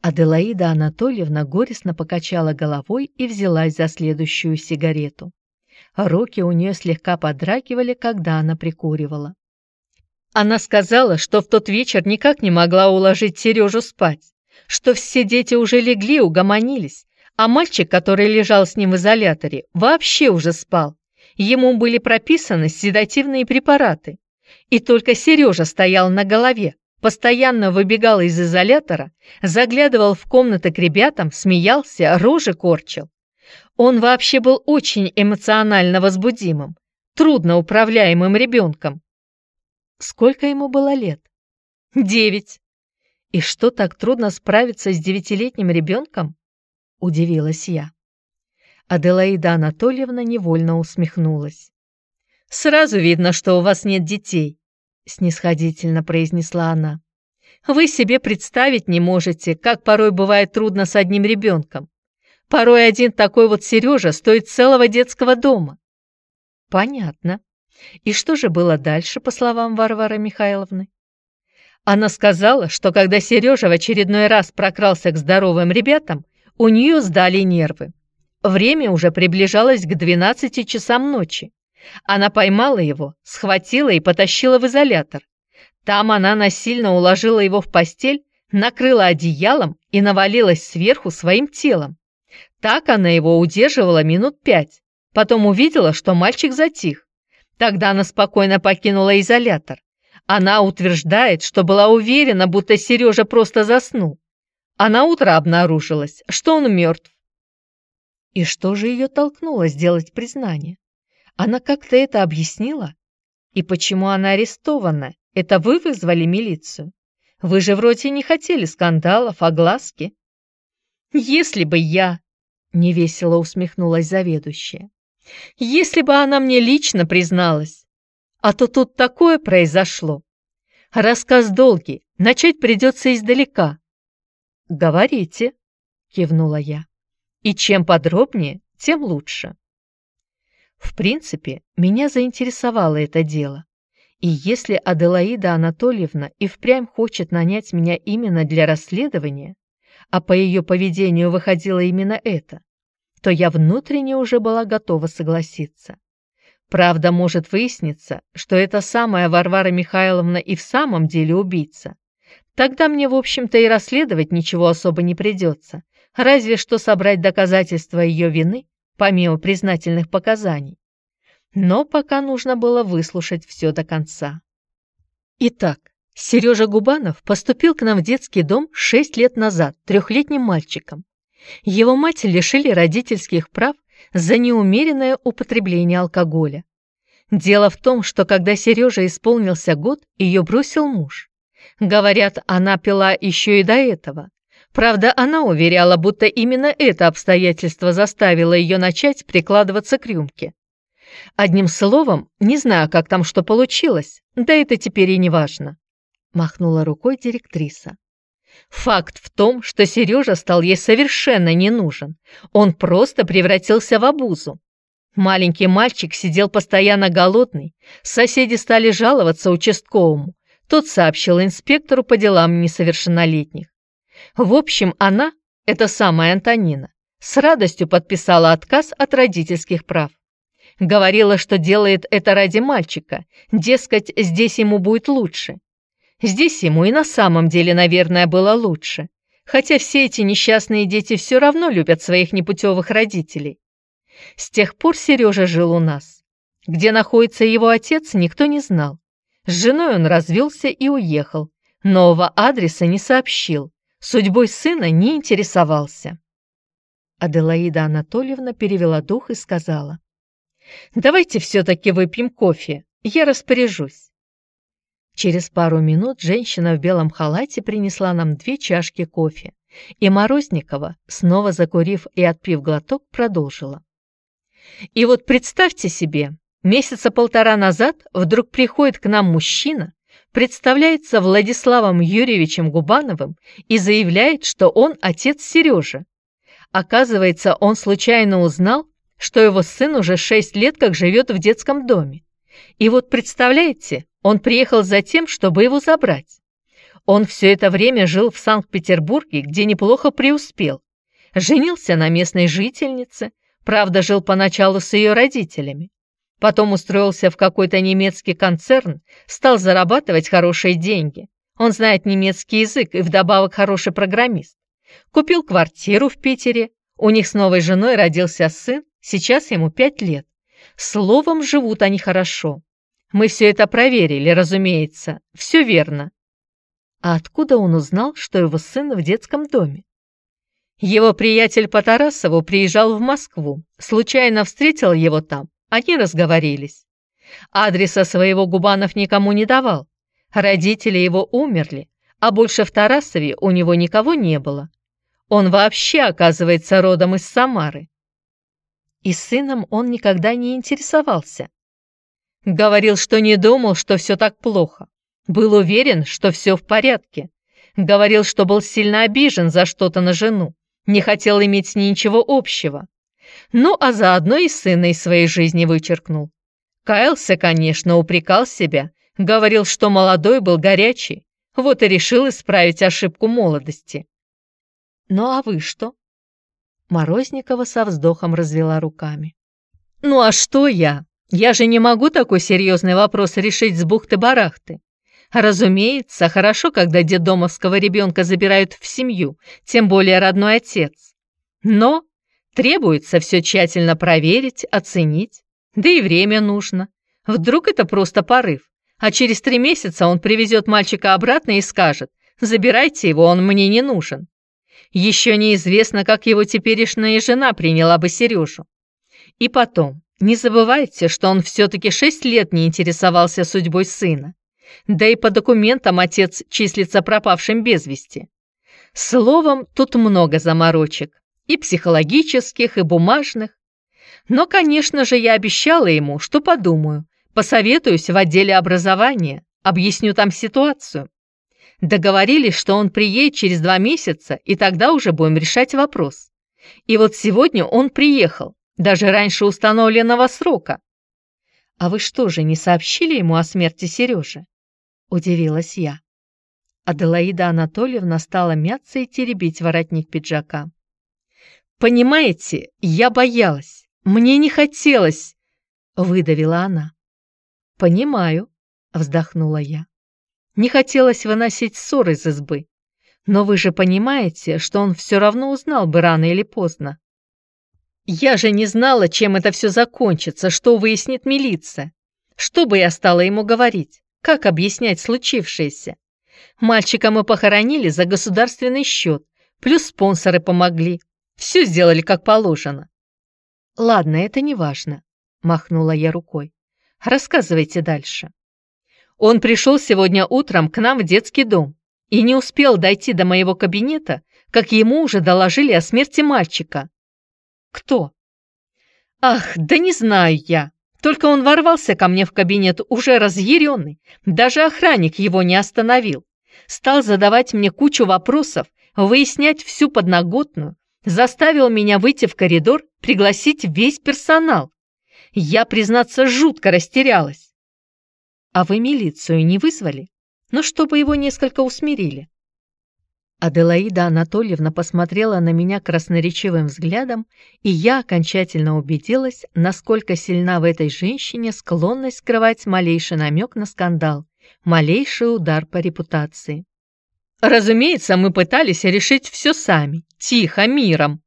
Аделаида Анатольевна горестно покачала головой и взялась за следующую сигарету. Руки у нее слегка подрагивали, когда она прикуривала. Она сказала, что в тот вечер никак не могла уложить Сережу спать, что все дети уже легли, угомонились, а мальчик, который лежал с ним в изоляторе, вообще уже спал. Ему были прописаны седативные препараты. И только Сережа стоял на голове, постоянно выбегал из изолятора, заглядывал в комнаты к ребятам, смеялся, рожи корчил. Он вообще был очень эмоционально возбудимым, трудно управляемым ребенком. Сколько ему было лет? Девять. И что так трудно справиться с девятилетним ребенком? Удивилась я. Аделаида Анатольевна невольно усмехнулась. «Сразу видно, что у вас нет детей», — снисходительно произнесла она. «Вы себе представить не можете, как порой бывает трудно с одним ребенком. Порой один такой вот Сережа стоит целого детского дома». «Понятно. И что же было дальше, по словам Варвары Михайловны?» Она сказала, что когда Сережа в очередной раз прокрался к здоровым ребятам, у нее сдали нервы. Время уже приближалось к 12 часам ночи. Она поймала его, схватила и потащила в изолятор. Там она насильно уложила его в постель, накрыла одеялом и навалилась сверху своим телом. Так она его удерживала минут пять. Потом увидела, что мальчик затих. Тогда она спокойно покинула изолятор. Она утверждает, что была уверена, будто Сережа просто заснул. А на утро обнаружилось, что он мертв. И что же ее толкнуло сделать признание? Она как-то это объяснила? И почему она арестована? Это вы вызвали милицию? Вы же вроде не хотели скандалов, огласки. Если бы я... Невесело усмехнулась заведующая. Если бы она мне лично призналась. А то тут такое произошло. Рассказ долгий, начать придется издалека. «Говорите», — кивнула я. «И чем подробнее, тем лучше». В принципе, меня заинтересовало это дело. И если Аделаида Анатольевна и впрямь хочет нанять меня именно для расследования, а по ее поведению выходило именно это, то я внутренне уже была готова согласиться. Правда, может выясниться, что эта самая Варвара Михайловна и в самом деле убийца, Тогда мне, в общем-то, и расследовать ничего особо не придется, разве что собрать доказательства ее вины, помимо признательных показаний. Но пока нужно было выслушать все до конца. Итак, Сережа Губанов поступил к нам в детский дом шесть лет назад, трехлетним мальчиком. Его мать лишили родительских прав за неумеренное употребление алкоголя. Дело в том, что когда Сереже исполнился год, ее бросил муж. Говорят, она пила еще и до этого. Правда, она уверяла, будто именно это обстоятельство заставило ее начать прикладываться к рюмке. Одним словом, не знаю, как там что получилось, да это теперь и не важно. Махнула рукой директриса. Факт в том, что Сережа стал ей совершенно не нужен. Он просто превратился в обузу. Маленький мальчик сидел постоянно голодный, соседи стали жаловаться участковому. Тот сообщил инспектору по делам несовершеннолетних. В общем, она, эта самая Антонина, с радостью подписала отказ от родительских прав. Говорила, что делает это ради мальчика, дескать, здесь ему будет лучше. Здесь ему и на самом деле, наверное, было лучше, хотя все эти несчастные дети все равно любят своих непутевых родителей. С тех пор Сережа жил у нас. Где находится его отец, никто не знал. С женой он развелся и уехал. Нового адреса не сообщил. Судьбой сына не интересовался. Аделаида Анатольевна перевела дух и сказала. «Давайте все-таки выпьем кофе, я распоряжусь». Через пару минут женщина в белом халате принесла нам две чашки кофе, и Морозникова, снова закурив и отпив глоток, продолжила. «И вот представьте себе, месяца полтора назад вдруг приходит к нам мужчина, представляется Владиславом Юрьевичем Губановым и заявляет, что он отец Сережи. Оказывается, он случайно узнал, что его сын уже шесть лет как живет в детском доме. И вот представляете, он приехал за тем, чтобы его забрать. Он все это время жил в Санкт-Петербурге, где неплохо преуспел. Женился на местной жительнице, правда, жил поначалу с ее родителями. Потом устроился в какой-то немецкий концерн, стал зарабатывать хорошие деньги. Он знает немецкий язык и вдобавок хороший программист. Купил квартиру в Питере, у них с новой женой родился сын, сейчас ему пять лет. Словом, живут они хорошо. Мы все это проверили, разумеется, все верно. А откуда он узнал, что его сын в детском доме? Его приятель по Тарасову приезжал в Москву, случайно встретил его там они разговорились. Адреса своего Губанов никому не давал. Родители его умерли, а больше в Тарасове у него никого не было. Он вообще, оказывается, родом из Самары. И сыном он никогда не интересовался. Говорил, что не думал, что все так плохо. Был уверен, что все в порядке. Говорил, что был сильно обижен за что-то на жену. Не хотел иметь с ней ничего общего. Ну, а заодно и сына из своей жизни вычеркнул. Каялся, конечно, упрекал себя, говорил, что молодой был горячий, вот и решил исправить ошибку молодости. Ну а вы что? Морозникова со вздохом развела руками. Ну а что я? Я же не могу такой серьезный вопрос решить с бухты-барахты. Разумеется, хорошо, когда детдомовского ребенка забирают в семью, тем более родной отец. Но Требуется все тщательно проверить, оценить. Да и время нужно. Вдруг это просто порыв, а через три месяца он привезет мальчика обратно и скажет «Забирайте его, он мне не нужен». Еще неизвестно, как его теперешняя жена приняла бы Сережу. И потом, не забывайте, что он все-таки шесть лет не интересовался судьбой сына. Да и по документам отец числится пропавшим без вести. Словом, тут много заморочек и психологических, и бумажных. Но, конечно же, я обещала ему, что подумаю, посоветуюсь в отделе образования, объясню там ситуацию. Договорились, что он приедет через два месяца, и тогда уже будем решать вопрос. И вот сегодня он приехал, даже раньше установленного срока. «А вы что же, не сообщили ему о смерти Сережи?» – удивилась я. Аделаида Анатольевна стала мяться и теребить воротник пиджака. «Понимаете, я боялась, мне не хотелось», — выдавила она. «Понимаю», — вздохнула я. «Не хотелось выносить ссор из избы, но вы же понимаете, что он все равно узнал бы рано или поздно. Я же не знала, чем это все закончится, что выяснит милиция. Что бы я стала ему говорить? Как объяснять случившееся? Мальчика мы похоронили за государственный счет, плюс спонсоры помогли. Все сделали как положено. Ладно, это не важно, махнула я рукой. Рассказывайте дальше. Он пришел сегодня утром к нам в детский дом и не успел дойти до моего кабинета, как ему уже доложили о смерти мальчика. Кто? Ах, да не знаю я. Только он ворвался ко мне в кабинет уже разъяренный. Даже охранник его не остановил. Стал задавать мне кучу вопросов, выяснять всю подноготную, заставил меня выйти в коридор, пригласить весь персонал. Я, признаться, жутко растерялась. А вы милицию не вызвали? Ну, чтобы его несколько усмирили. Аделаида Анатольевна посмотрела на меня красноречивым взглядом, и я окончательно убедилась, насколько сильна в этой женщине склонность скрывать малейший намек на скандал, малейший удар по репутации. Разумеется, мы пытались решить все сами, тихо, миром.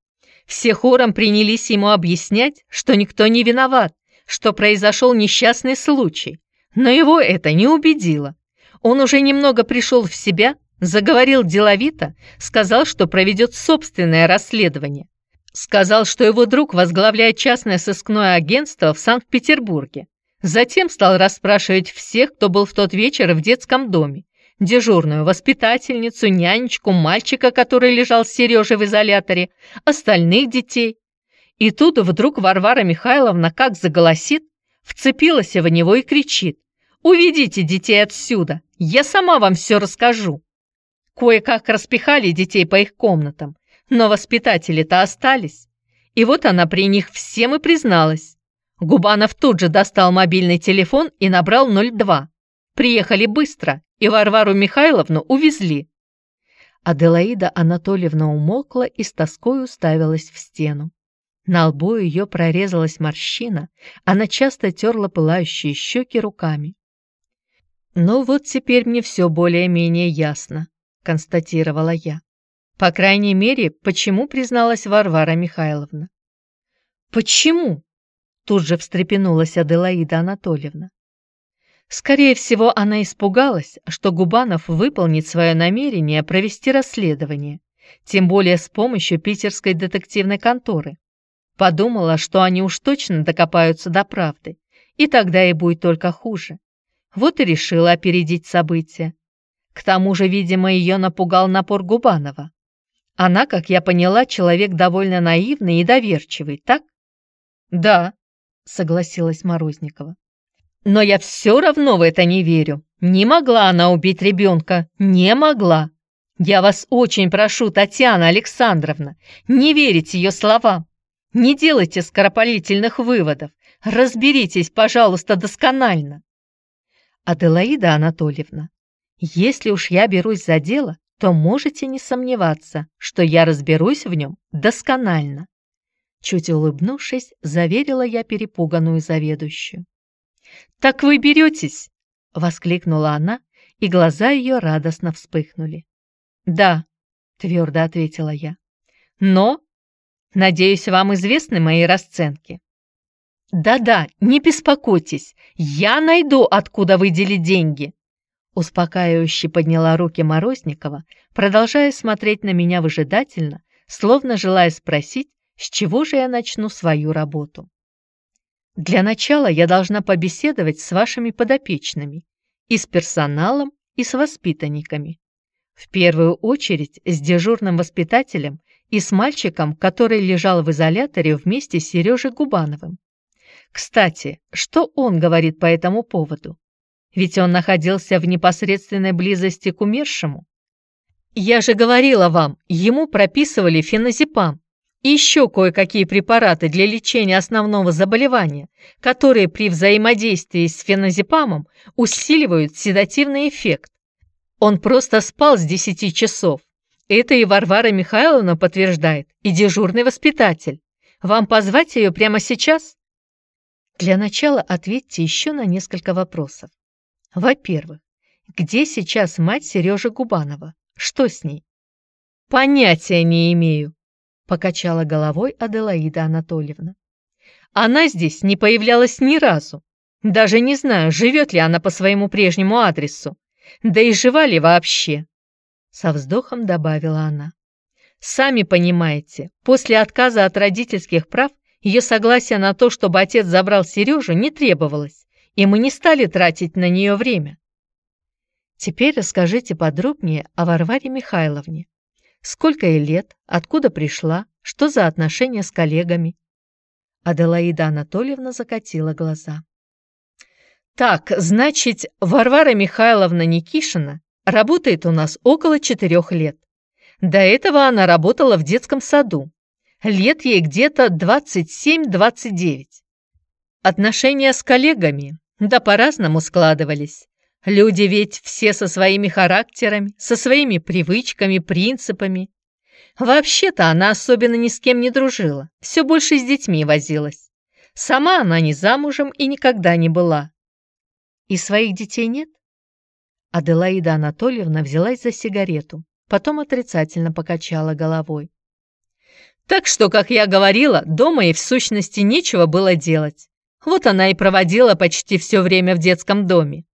Все хором принялись ему объяснять, что никто не виноват, что произошел несчастный случай, но его это не убедило. Он уже немного пришел в себя, заговорил деловито, сказал, что проведет собственное расследование. Сказал, что его друг возглавляет частное сыскное агентство в Санкт-Петербурге. Затем стал расспрашивать всех, кто был в тот вечер в детском доме. Дежурную воспитательницу, нянечку, мальчика, который лежал с Сережей в изоляторе, остальных детей. И тут вдруг Варвара Михайловна как заголосит, вцепилась в него и кричит. «Уведите детей отсюда! Я сама вам все расскажу!» Кое-как распихали детей по их комнатам, но воспитатели-то остались. И вот она при них всем и призналась. Губанов тут же достал мобильный телефон и набрал 02. Приехали быстро, и Варвару Михайловну увезли. Аделаида Анатольевна умолкла и с тоской уставилась в стену. На лбу ее прорезалась морщина, она часто терла пылающие щеки руками. «Ну вот теперь мне все более-менее ясно», — констатировала я. По крайней мере, почему призналась Варвара Михайловна. «Почему?» — тут же встрепенулась Аделаида Анатольевна. Скорее всего, она испугалась, что Губанов выполнит свое намерение провести расследование, тем более с помощью питерской детективной конторы. Подумала, что они уж точно докопаются до правды, и тогда ей будет только хуже. Вот и решила опередить события. К тому же, видимо, ее напугал напор Губанова. Она, как я поняла, человек довольно наивный и доверчивый, так? Да, согласилась Морозникова. Но я все равно в это не верю. Не могла она убить ребенка, не могла. Я вас очень прошу, Татьяна Александровна, не верить ее словам. Не делайте скоропалительных выводов. Разберитесь, пожалуйста, досконально. Аделаида Анатольевна, если уж я берусь за дело, то можете не сомневаться, что я разберусь в нем досконально. Чуть улыбнувшись, заверила я перепуганную заведующую. «Так вы беретесь!» — воскликнула она, и глаза ее радостно вспыхнули. «Да», — твердо ответила я. «Но, надеюсь, вам известны мои расценки». «Да-да, не беспокойтесь, я найду, откуда выделить деньги», Успокаивающе подняла руки Морозникова, продолжая смотреть на меня выжидательно, словно желая спросить, с чего же я начну свою работу. Для начала я должна побеседовать с вашими подопечными, и с персоналом, и с воспитанниками. В первую очередь с дежурным воспитателем и с мальчиком, который лежал в изоляторе вместе с Сережей Губановым. Кстати, что он говорит по этому поводу? Ведь он находился в непосредственной близости к умершему. Я же говорила вам, ему прописывали феназепам и еще кое-какие препараты для лечения основного заболевания, которые при взаимодействии с феназепамом усиливают седативный эффект. Он просто спал с 10 часов. Это и Варвара Михайловна подтверждает, и дежурный воспитатель. Вам позвать ее прямо сейчас? Для начала ответьте еще на несколько вопросов. Во-первых, где сейчас мать Сережи Губанова? Что с ней? Понятия не имею, покачала головой Аделаида Анатольевна. Она здесь не появлялась ни разу. Даже не знаю, живет ли она по своему прежнему адресу. Да и жива ли вообще? Со вздохом добавила она. Сами понимаете, после отказа от родительских прав ее согласие на то, чтобы отец забрал Сережу, не требовалось и мы не стали тратить на нее время. Теперь расскажите подробнее о Варваре Михайловне. Сколько ей лет, откуда пришла, что за отношения с коллегами? Аделаида Анатольевна закатила глаза. Так, значит, Варвара Михайловна Никишина работает у нас около четырех лет. До этого она работала в детском саду. Лет ей где-то 27-29. Отношения с коллегами, да по-разному складывались. Люди ведь все со своими характерами, со своими привычками, принципами. Вообще-то она особенно ни с кем не дружила, все больше с детьми возилась. Сама она не замужем и никогда не была. И своих детей нет? Аделаида Анатольевна взялась за сигарету, потом отрицательно покачала головой. Так что, как я говорила, дома ей в сущности нечего было делать. Вот она и проводила почти все время в детском доме.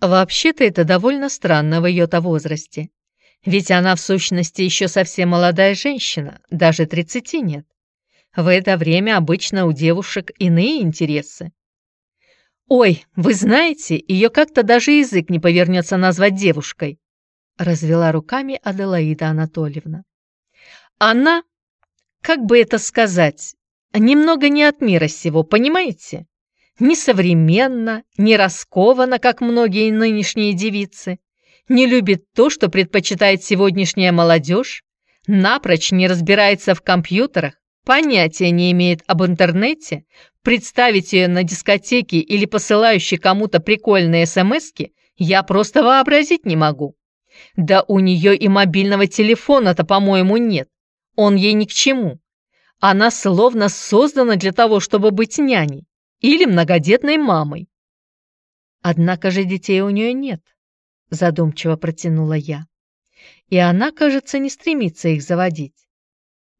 Вообще-то это довольно странно в ее-то возрасте. Ведь она в сущности еще совсем молодая женщина, даже 30 нет. В это время обычно у девушек иные интересы. «Ой, вы знаете, ее как-то даже язык не повернется назвать девушкой», развела руками Аделаида Анатольевна. «Она, как бы это сказать, немного не от мира сего, понимаете? не современно, не раскована, как многие нынешние девицы, не любит то, что предпочитает сегодняшняя молодежь, напрочь не разбирается в компьютерах, понятия не имеет об интернете, представить ее на дискотеке или посылающей кому-то прикольные смски я просто вообразить не могу. Да у нее и мобильного телефона-то, по-моему, нет. Он ей ни к чему. Она словно создана для того, чтобы быть няней или многодетной мамой. Однако же детей у нее нет, задумчиво протянула я. И она, кажется, не стремится их заводить.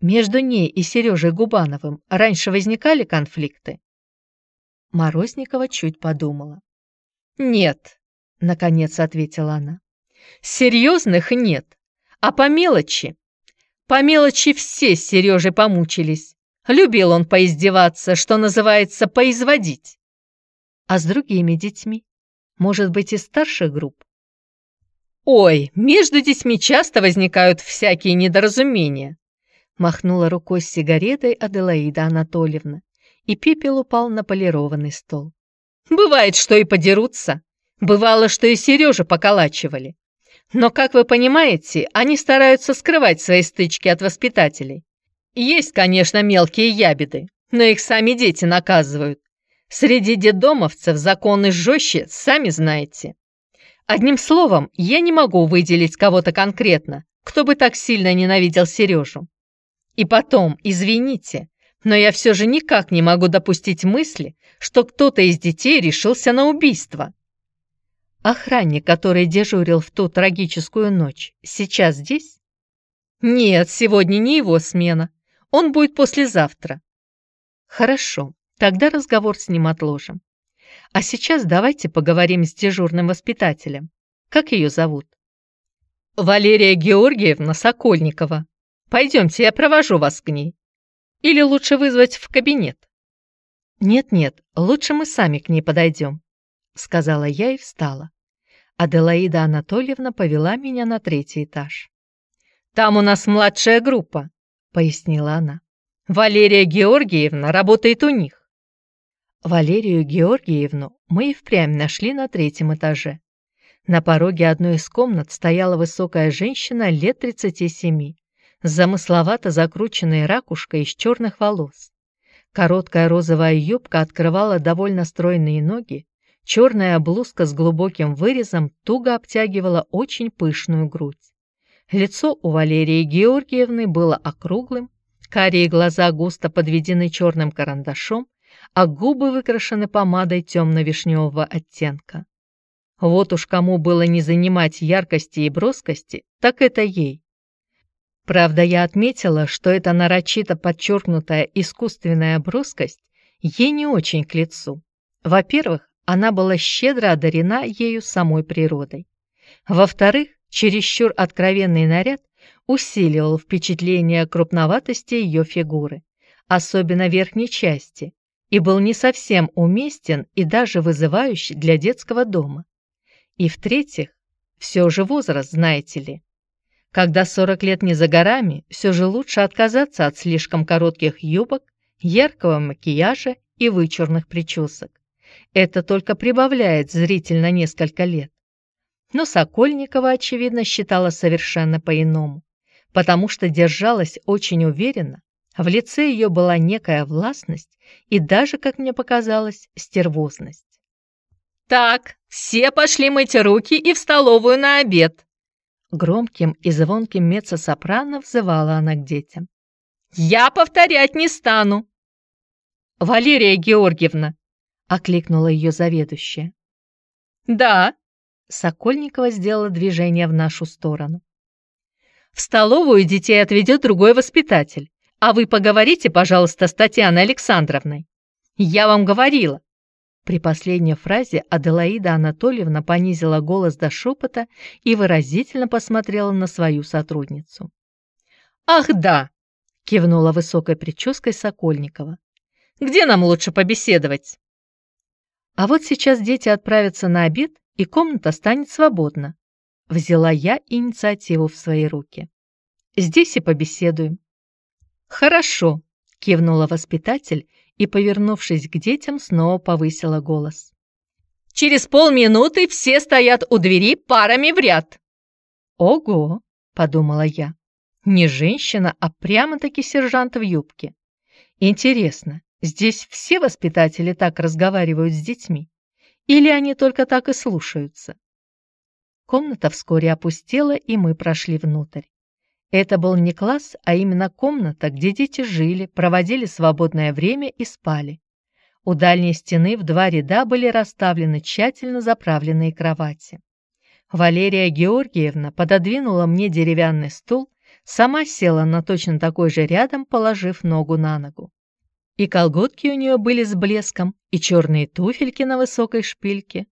Между ней и Сережей Губановым раньше возникали конфликты? Морозникова чуть подумала. «Нет», — наконец ответила она. «Серьезных нет, а по мелочи. По мелочи все с Сережей помучились. Любил он поиздеваться, что называется, поизводить. А с другими детьми? Может быть, из старших групп? «Ой, между детьми часто возникают всякие недоразумения», махнула рукой с сигаретой Аделаида Анатольевна, и пепел упал на полированный стол. «Бывает, что и подерутся. Бывало, что и Сережу поколачивали. Но, как вы понимаете, они стараются скрывать свои стычки от воспитателей. Есть, конечно, мелкие ябеды, но их сами дети наказывают. Среди детдомовцев законы жестче, сами знаете. Одним словом, я не могу выделить кого-то конкретно, кто бы так сильно ненавидел Сережу. И потом, извините, но я все же никак не могу допустить мысли, что кто-то из детей решился на убийство. Охранник, который дежурил в ту трагическую ночь, сейчас здесь? Нет, сегодня не его смена. Он будет послезавтра. Хорошо, тогда разговор с ним отложим. А сейчас давайте поговорим с дежурным воспитателем. Как ее зовут? Валерия Георгиевна Сокольникова. Пойдемте, я провожу вас к ней. Или лучше вызвать в кабинет? Нет-нет, лучше мы сами к ней подойдем, сказала я и встала. Аделаида Анатольевна повела меня на третий этаж. Там у нас младшая группа, — пояснила она. «Валерия Георгиевна работает у них». Валерию Георгиевну мы и впрямь нашли на третьем этаже. На пороге одной из комнат стояла высокая женщина лет 37, с замысловато закрученной ракушкой из черных волос. Короткая розовая юбка открывала довольно стройные ноги, черная блузка с глубоким вырезом туго обтягивала очень пышную грудь. Лицо у Валерии Георгиевны было округлым, карие глаза густо подведены черным карандашом, а губы выкрашены помадой темно-вишневого оттенка. Вот уж кому было не занимать яркости и броскости, так это ей. Правда, я отметила, что эта нарочито подчеркнутая искусственная броскость ей не очень к лицу. Во-первых, она была щедро одарена ею самой природой. Во-вторых, Чересчур откровенный наряд усиливал впечатление крупноватости ее фигуры, особенно верхней части, и был не совсем уместен и даже вызывающий для детского дома. И в-третьих, все же возраст, знаете ли. Когда 40 лет не за горами, все же лучше отказаться от слишком коротких юбок, яркого макияжа и вычурных причесок. Это только прибавляет зрительно несколько лет. Но Сокольникова, очевидно, считала совершенно по-иному, потому что держалась очень уверенно, в лице ее была некая властность и даже, как мне показалось, стервозность. «Так, все пошли мыть руки и в столовую на обед!» Громким и звонким меццо-сопрано взывала она к детям. «Я повторять не стану!» «Валерия Георгиевна!» — окликнула ее заведующая. «Да!» — Сокольникова сделала движение в нашу сторону. «В столовую детей отведет другой воспитатель, а вы поговорите, пожалуйста, с Татьяной Александровной. Я вам говорила, при последней фразе Аделаида Анатольевна понизила голос до шепота и выразительно посмотрела на свою сотрудницу. «Ах, да!» — кивнула высокой прической Сокольникова. «Где нам лучше побеседовать?» «А вот сейчас дети отправятся на обед, и комната станет свободна». Взяла я инициативу в свои руки. «Здесь и побеседуем». «Хорошо», — кивнула воспитатель и, повернувшись к детям, снова повысила голос. «Через полминуты все стоят у двери парами в ряд!» «Ого!» — подумала я. «Не женщина, а прямо-таки сержант в юбке. Интересно, здесь все воспитатели так разговаривают с детьми? Или они только так и слушаются?» Комната вскоре опустела, и мы прошли внутрь. Это был не класс, а именно комната, где дети жили, проводили свободное время и спали. У дальней стены в два ряда были расставлены тщательно заправленные кровати. Валерия Георгиевна пододвинула мне деревянный стул, сама села на точно такой же рядом, положив ногу на ногу. И колготки у нее были с блеском, и черные туфельки на высокой шпильке.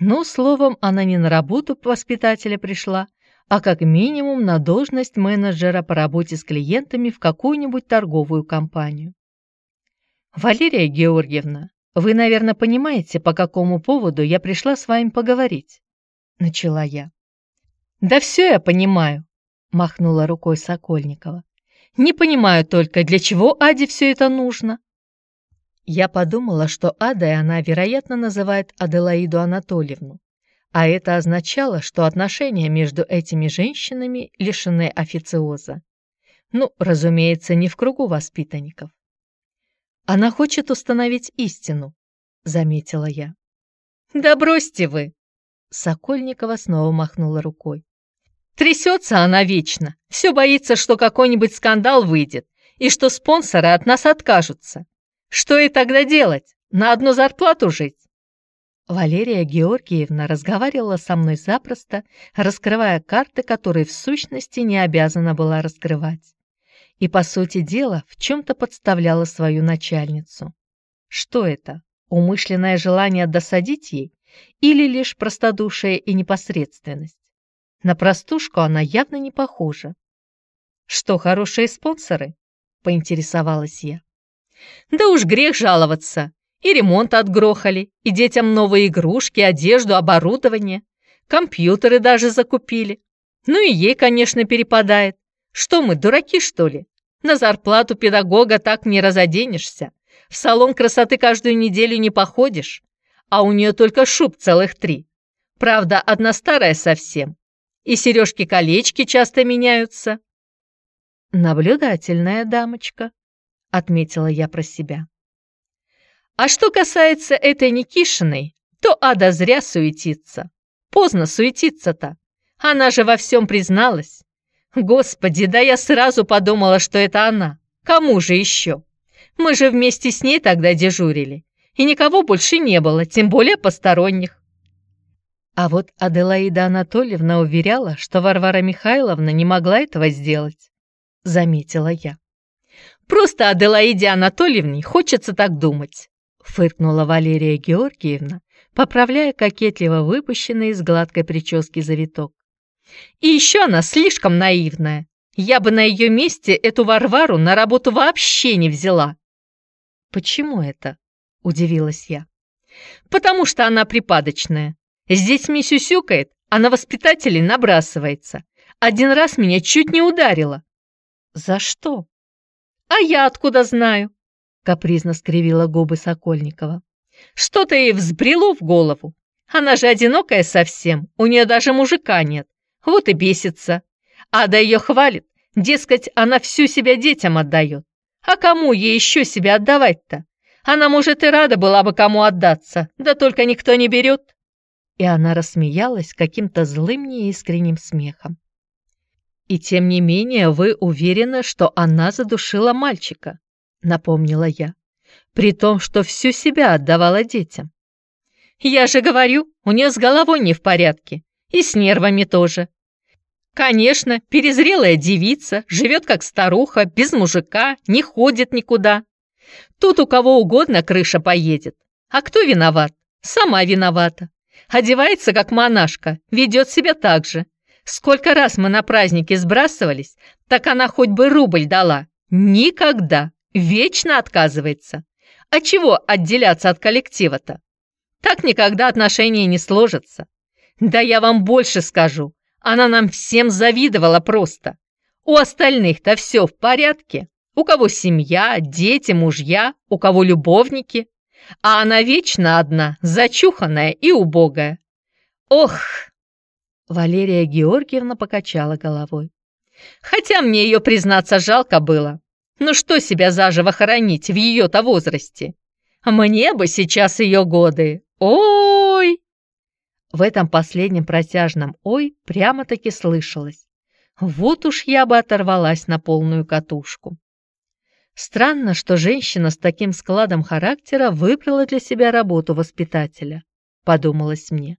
Ну, словом, она не на работу воспитателя пришла, а как минимум на должность менеджера по работе с клиентами в какую-нибудь торговую компанию. «Валерия Георгиевна, вы, наверное, понимаете, по какому поводу я пришла с вами поговорить?» — начала я. «Да все я понимаю», — махнула рукой Сокольникова. «Не понимаю только, для чего Аде все это нужно?» Я подумала, что Адой она, вероятно, называет Аделаиду Анатольевну. А это означало, что отношения между этими женщинами лишены официоза. Ну, разумеется, не в кругу воспитанников. Она хочет установить истину, заметила я. Да бросьте вы! Сокольникова снова махнула рукой. Трясется она вечно, все боится, что какой-нибудь скандал выйдет и что спонсоры от нас откажутся. Что и тогда делать? На одну зарплату жить? Валерия Георгиевна разговаривала со мной запросто, раскрывая карты, которые в сущности не обязана была раскрывать. И, по сути дела, в чем-то подставляла свою начальницу. Что это? Умышленное желание досадить ей? Или лишь простодушие и непосредственность? На простушку она явно не похожа. «Что, хорошие спонсоры?» — поинтересовалась я. «Да уж грех жаловаться. И ремонт отгрохали, и детям новые игрушки, одежду, оборудование. Компьютеры даже закупили. Ну и ей, конечно, перепадает. Что мы, дураки, что ли? На зарплату педагога так не разоденешься. В салон красоты каждую неделю не походишь. А у нее только шуб целых три. Правда, одна старая совсем. И сережки-колечки часто меняются. «Наблюдательная дамочка», — отметила я про себя. А что касается этой Никишиной, то Ада зря суетится. Поздно суетиться-то. Она же во всем призналась. Господи, да я сразу подумала, что это она. Кому же еще? Мы же вместе с ней тогда дежурили. И никого больше не было, тем более посторонних. А вот Аделаида Анатольевна уверяла, что Варвара Михайловна не могла этого сделать, заметила я. Просто Аделаиде Анатольевне хочется так думать фыркнула Валерия Георгиевна, поправляя кокетливо выпущенный из гладкой прически завиток. «И еще она слишком наивная. Я бы на ее месте эту Варвару на работу вообще не взяла». «Почему это?» – удивилась я. «Потому что она припадочная. С детьми сюсюкает, а на воспитателей набрасывается. Один раз меня чуть не ударила. За что? А я откуда знаю? Капризно скривила губы Сокольникова. Что-то ей взбрело в голову. Она же одинокая совсем, у нее даже мужика нет. Вот и бесится. Ада ее хвалит, дескать, она всю себя детям отдает. А кому ей еще себя отдавать-то? Она, может, и рада была бы кому отдаться, да только никто не берет. И она рассмеялась каким-то злым неискренним смехом. «И тем не менее вы уверены, что она задушила мальчика», — напомнила я, «при том, что всю себя отдавала детям». «Я же говорю, у нее с головой не в порядке, и с нервами тоже. Конечно, перезрелая девица, живет как старуха, без мужика, не ходит никуда. Тут у кого угодно крыша поедет. А кто виноват? Сама виновата. Одевается как монашка, ведет себя так же. Сколько раз мы на празднике сбрасывались, так она хоть бы рубль дала. Никогда. Вечно отказывается. А чего отделяться от коллектива-то? Так никогда отношения не сложатся. Да я вам больше скажу. Она нам всем завидовала просто. У остальных-то все в порядке. У кого семья, дети, мужья, у кого любовники. А она вечно одна, зачуханная и убогая. Ох! Валерия Георгиевна покачала головой. Хотя мне ее, признаться, жалко было. Ну что себя заживо хоронить в ее-то возрасте? Мне бы сейчас ее годы. Ой! В этом последнем протяжном «ой» прямо-таки слышалось. Вот уж я бы оторвалась на полную катушку. Странно, что женщина с таким складом характера выбрала для себя работу воспитателя, подумалось мне.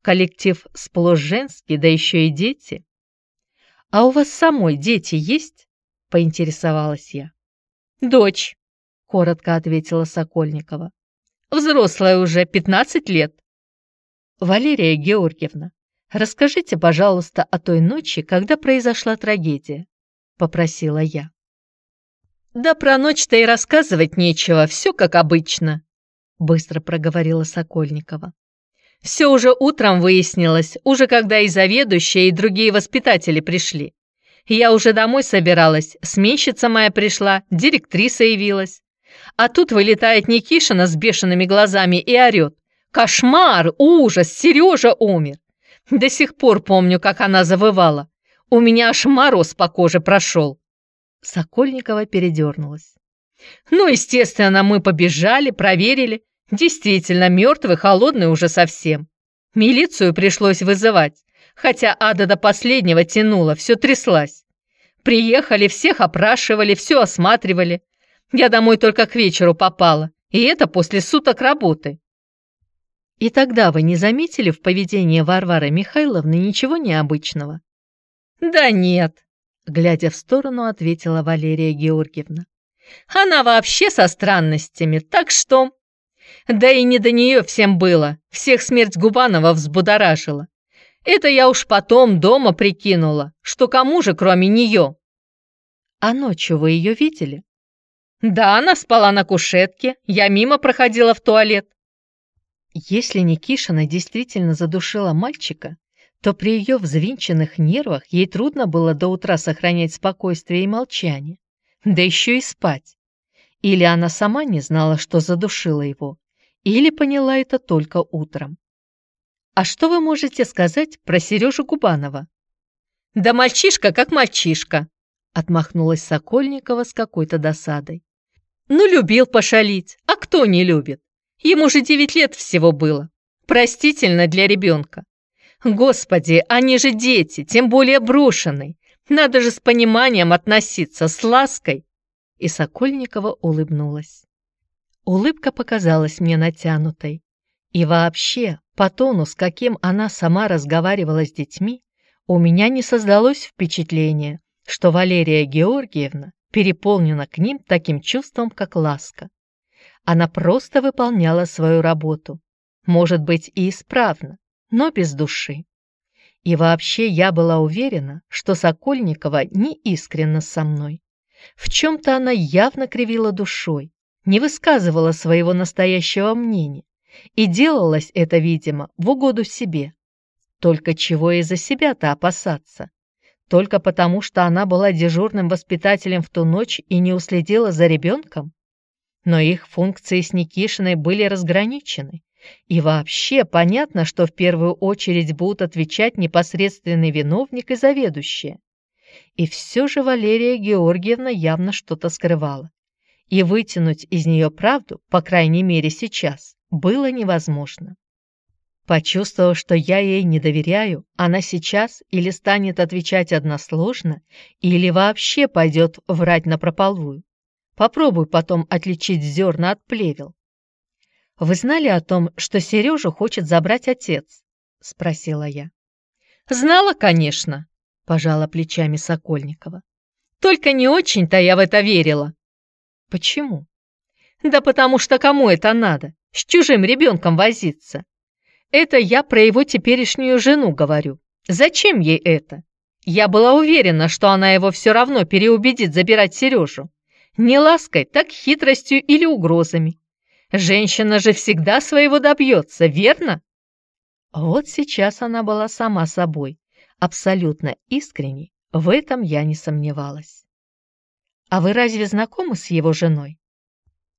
Коллектив сплошь женский, да еще и дети. «А у вас самой дети есть?» – поинтересовалась я. «Дочь», – коротко ответила Сокольникова. «Взрослая уже, 15 лет. «Валерия Георгиевна, расскажите, пожалуйста, о той ночи, когда произошла трагедия», — попросила я. «Да про ночь-то и рассказывать нечего, все как обычно», — быстро проговорила Сокольникова. «Все уже утром выяснилось, уже когда и заведующая, и другие воспитатели пришли. Я уже домой собиралась, сменщица моя пришла, директриса явилась. А тут вылетает Никишина с бешеными глазами и орет. Кошмар, ужас, Сережа умер. До сих пор помню, как она завывала. У меня аж мороз по коже прошел. Сокольникова передернулась. Ну, естественно, мы побежали, проверили. Действительно, мертвый, холодный уже совсем. Милицию пришлось вызывать, хотя Ада до последнего тянула, все тряслась. Приехали, всех опрашивали, все осматривали. Я домой только к вечеру попала, и это после суток работы. И тогда вы не заметили в поведении Варвары Михайловны ничего необычного? Да нет, глядя в сторону, ответила Валерия Георгиевна. Она вообще со странностями, так что... Да и не до нее всем было, всех смерть Губанова взбудоражила. Это я уж потом дома прикинула, что кому же, кроме нее. А ночью вы ее видели? Да, она спала на кушетке, я мимо проходила в туалет. Если Никишина действительно задушила мальчика, то при ее взвинченных нервах ей трудно было до утра сохранять спокойствие и молчание, да еще и спать. Или она сама не знала, что задушила его, или поняла это только утром. А что вы можете сказать про Сережу Губанова? Да мальчишка как мальчишка, отмахнулась Сокольникова с какой-то досадой. Ну, любил пошалить, а кто не любит? Ему же девять лет всего было. Простительно для ребенка. Господи, они же дети, тем более брошенные. Надо же с пониманием относиться, с лаской. И Сокольникова улыбнулась. Улыбка показалась мне натянутой. И вообще, по тону, с каким она сама разговаривала с детьми, у меня не создалось впечатление, что Валерия Георгиевна переполнена к ним таким чувством, как ласка. Она просто выполняла свою работу. Может быть, и исправно, но без души. И вообще я была уверена, что Сокольникова не искренна со мной. В чем-то она явно кривила душой, не высказывала своего настоящего мнения. И делалось это, видимо, в угоду себе. Только чего из-за себя-то опасаться? Только потому, что она была дежурным воспитателем в ту ночь и не уследила за ребенком? Но их функции с Никишиной были разграничены. И вообще понятно, что в первую очередь будут отвечать непосредственный виновник и заведующие. И все же Валерия Георгиевна явно что-то скрывала. И вытянуть из нее правду, по крайней мере сейчас, было невозможно. Почувствовав, что я ей не доверяю, она сейчас или станет отвечать односложно, или вообще пойдет врать на прополую. Попробуй потом отличить зерна от плевел. «Вы знали о том, что Сережу хочет забрать отец?» — спросила я. «Знала, конечно», — пожала плечами Сокольникова. «Только не очень-то я в это верила». «Почему?» «Да потому что кому это надо? С чужим ребенком возиться. Это я про его теперешнюю жену говорю. Зачем ей это? Я была уверена, что она его все равно переубедит забирать Сережу. Не лаской, так хитростью или угрозами. Женщина же всегда своего добьется, верно? Вот сейчас она была сама собой, абсолютно искренней, в этом я не сомневалась. А вы разве знакомы с его женой?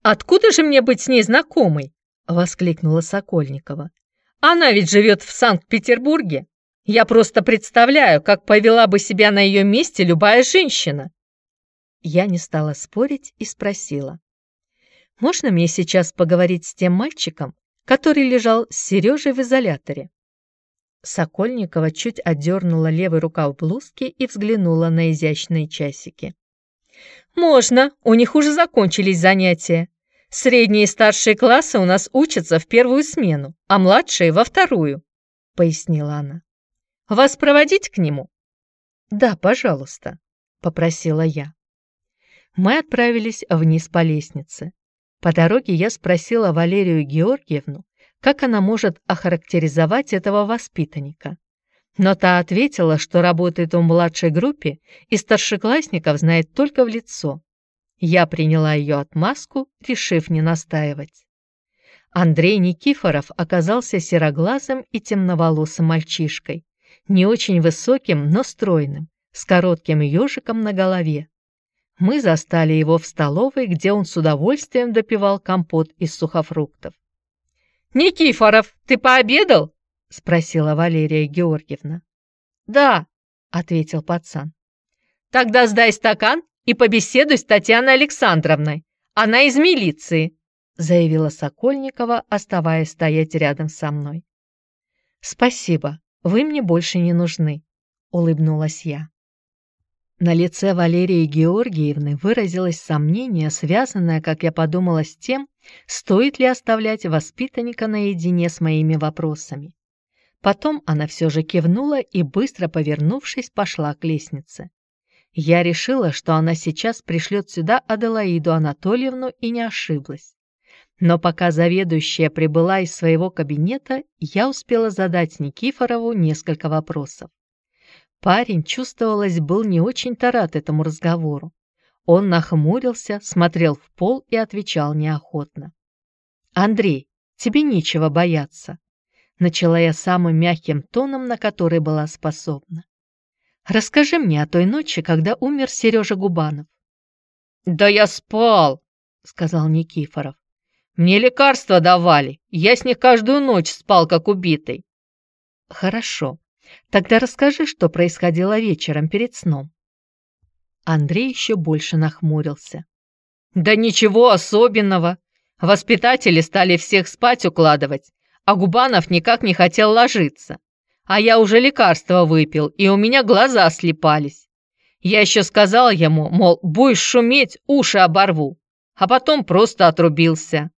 Откуда же мне быть с ней знакомой? Воскликнула Сокольникова. Она ведь живет в Санкт-Петербурге. Я просто представляю, как повела бы себя на ее месте любая женщина. Я не стала спорить и спросила. «Можно мне сейчас поговорить с тем мальчиком, который лежал с Сережей в изоляторе?» Сокольникова чуть отдернула левый рукав блузки и взглянула на изящные часики. «Можно, у них уже закончились занятия. Средние и старшие классы у нас учатся в первую смену, а младшие — во вторую», — пояснила она. «Вас проводить к нему?» «Да, пожалуйста», — попросила я. Мы отправились вниз по лестнице. По дороге я спросила Валерию Георгиевну, как она может охарактеризовать этого воспитанника. Но та ответила, что работает в младшей группе и старшеклассников знает только в лицо. Я приняла ее отмазку, решив не настаивать. Андрей Никифоров оказался сероглазым и темноволосым мальчишкой, не очень высоким, но стройным, с коротким ежиком на голове. Мы застали его в столовой, где он с удовольствием допивал компот из сухофруктов. «Никифоров, ты пообедал?» — спросила Валерия Георгиевна. «Да», — ответил пацан. «Тогда сдай стакан и побеседуй с Татьяной Александровной. Она из милиции», — заявила Сокольникова, оставаясь стоять рядом со мной. «Спасибо, вы мне больше не нужны», — улыбнулась я. На лице Валерии Георгиевны выразилось сомнение, связанное, как я подумала, с тем, стоит ли оставлять воспитанника наедине с моими вопросами. Потом она все же кивнула и, быстро повернувшись, пошла к лестнице. Я решила, что она сейчас пришлет сюда Аделаиду Анатольевну и не ошиблась. Но пока заведующая прибыла из своего кабинета, я успела задать Никифорову несколько вопросов. Парень, чувствовалось, был не очень-то рад этому разговору. Он нахмурился, смотрел в пол и отвечал неохотно. «Андрей, тебе нечего бояться», — начала я самым мягким тоном, на который была способна. Расскажи мне о той ночи, когда умер Сережа Губанов». «Да я спал», — сказал Никифоров. «Мне лекарства давали, я с них каждую ночь спал, как убитый». «Хорошо, тогда расскажи, что происходило вечером перед сном». Андрей еще больше нахмурился. «Да ничего особенного. Воспитатели стали всех спать укладывать, а Губанов никак не хотел ложиться а я уже лекарство выпил, и у меня глаза слепались. Я еще сказал ему, мол, будешь шуметь, уши оборву, а потом просто отрубился.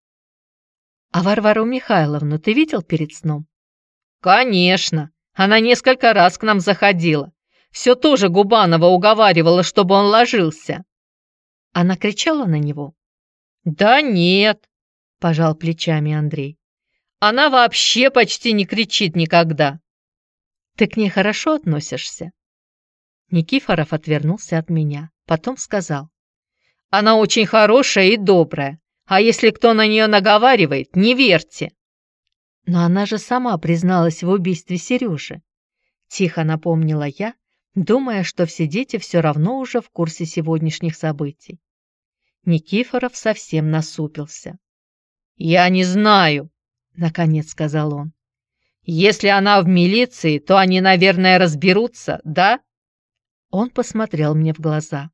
А Варвару Михайловну ты видел перед сном? Конечно, она несколько раз к нам заходила. Все тоже Губанова уговаривала, чтобы он ложился. Она кричала на него? Да нет, пожал плечами Андрей. Она вообще почти не кричит никогда. Ты к ней хорошо относишься?» Никифоров отвернулся от меня, потом сказал. «Она очень хорошая и добрая, а если кто на нее наговаривает, не верьте». «Но она же сама призналась в убийстве Сережи», — тихо напомнила я, думая, что все дети все равно уже в курсе сегодняшних событий. Никифоров совсем насупился. «Я не знаю», — наконец сказал он. «Если она в милиции, то они, наверное, разберутся, да?» Он посмотрел мне в глаза.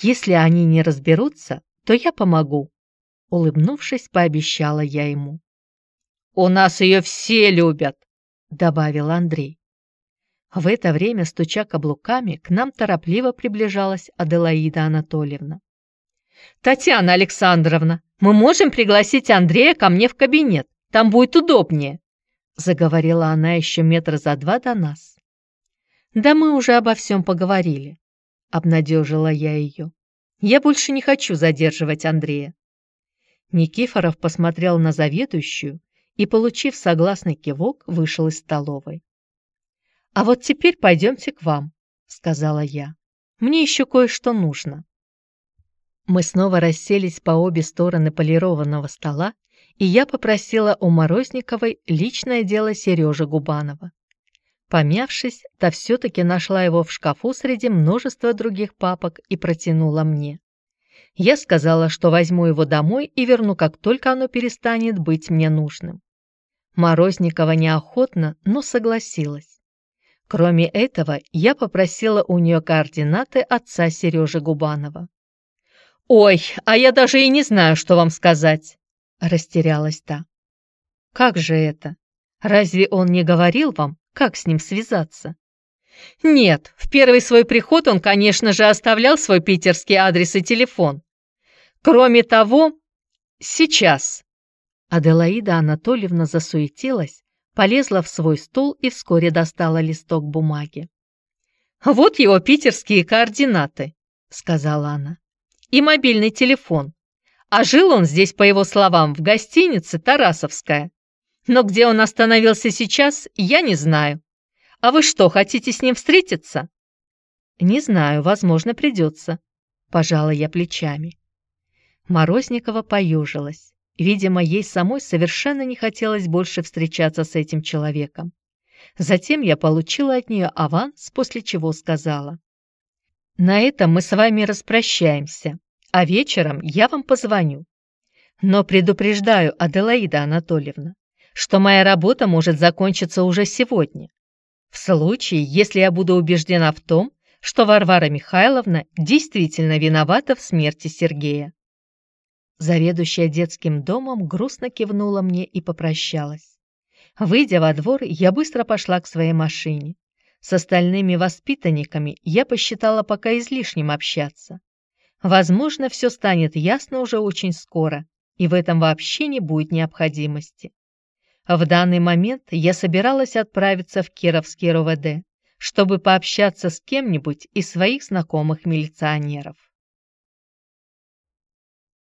«Если они не разберутся, то я помогу», — улыбнувшись, пообещала я ему. «У нас ее все любят», — добавил Андрей. В это время, стуча каблуками, к нам торопливо приближалась Аделаида Анатольевна. «Татьяна Александровна, мы можем пригласить Андрея ко мне в кабинет, там будет удобнее», заговорила она еще метра за два до нас. «Да мы уже обо всем поговорили», — обнадежила я ее. «Я больше не хочу задерживать Андрея». Никифоров посмотрел на заведующую и, получив согласный кивок, вышел из столовой. «А вот теперь пойдемте к вам», — сказала я. «Мне еще кое-что нужно». Мы снова расселись по обе стороны полированного стола, и я попросила у Морозниковой личное дело Сережи Губанова. Помявшись, та все-таки нашла его в шкафу среди множества других папок и протянула мне. Я сказала, что возьму его домой и верну, как только оно перестанет быть мне нужным. Морозникова неохотно, но согласилась. Кроме этого, я попросила у нее координаты отца Сережи Губанова. «Ой, а я даже и не знаю, что вам сказать!» — растерялась та. «Как же это? Разве он не говорил вам, как с ним связаться?» «Нет, в первый свой приход он, конечно же, оставлял свой питерский адрес и телефон. Кроме того, сейчас...» Аделаида Анатольевна засуетилась, полезла в свой стол и вскоре достала листок бумаги. «Вот его питерские координаты», — сказала она и мобильный телефон. А жил он здесь, по его словам, в гостинице «Тарасовская». Но где он остановился сейчас, я не знаю. А вы что, хотите с ним встретиться? Не знаю, возможно, придется. Пожала я плечами. Морозникова поежилась. Видимо, ей самой совершенно не хотелось больше встречаться с этим человеком. Затем я получила от нее аванс, после чего сказала. «На этом мы с вами распрощаемся а вечером я вам позвоню. Но предупреждаю, Аделаида Анатольевна, что моя работа может закончиться уже сегодня. В случае, если я буду убеждена в том, что Варвара Михайловна действительно виновата в смерти Сергея. Заведующая детским домом грустно кивнула мне и попрощалась. Выйдя во двор, я быстро пошла к своей машине. С остальными воспитанниками я посчитала пока излишним общаться. Возможно, все станет ясно уже очень скоро, и в этом вообще не будет необходимости. В данный момент я собиралась отправиться в Кировский РОВД, чтобы пообщаться с кем-нибудь из своих знакомых милиционеров.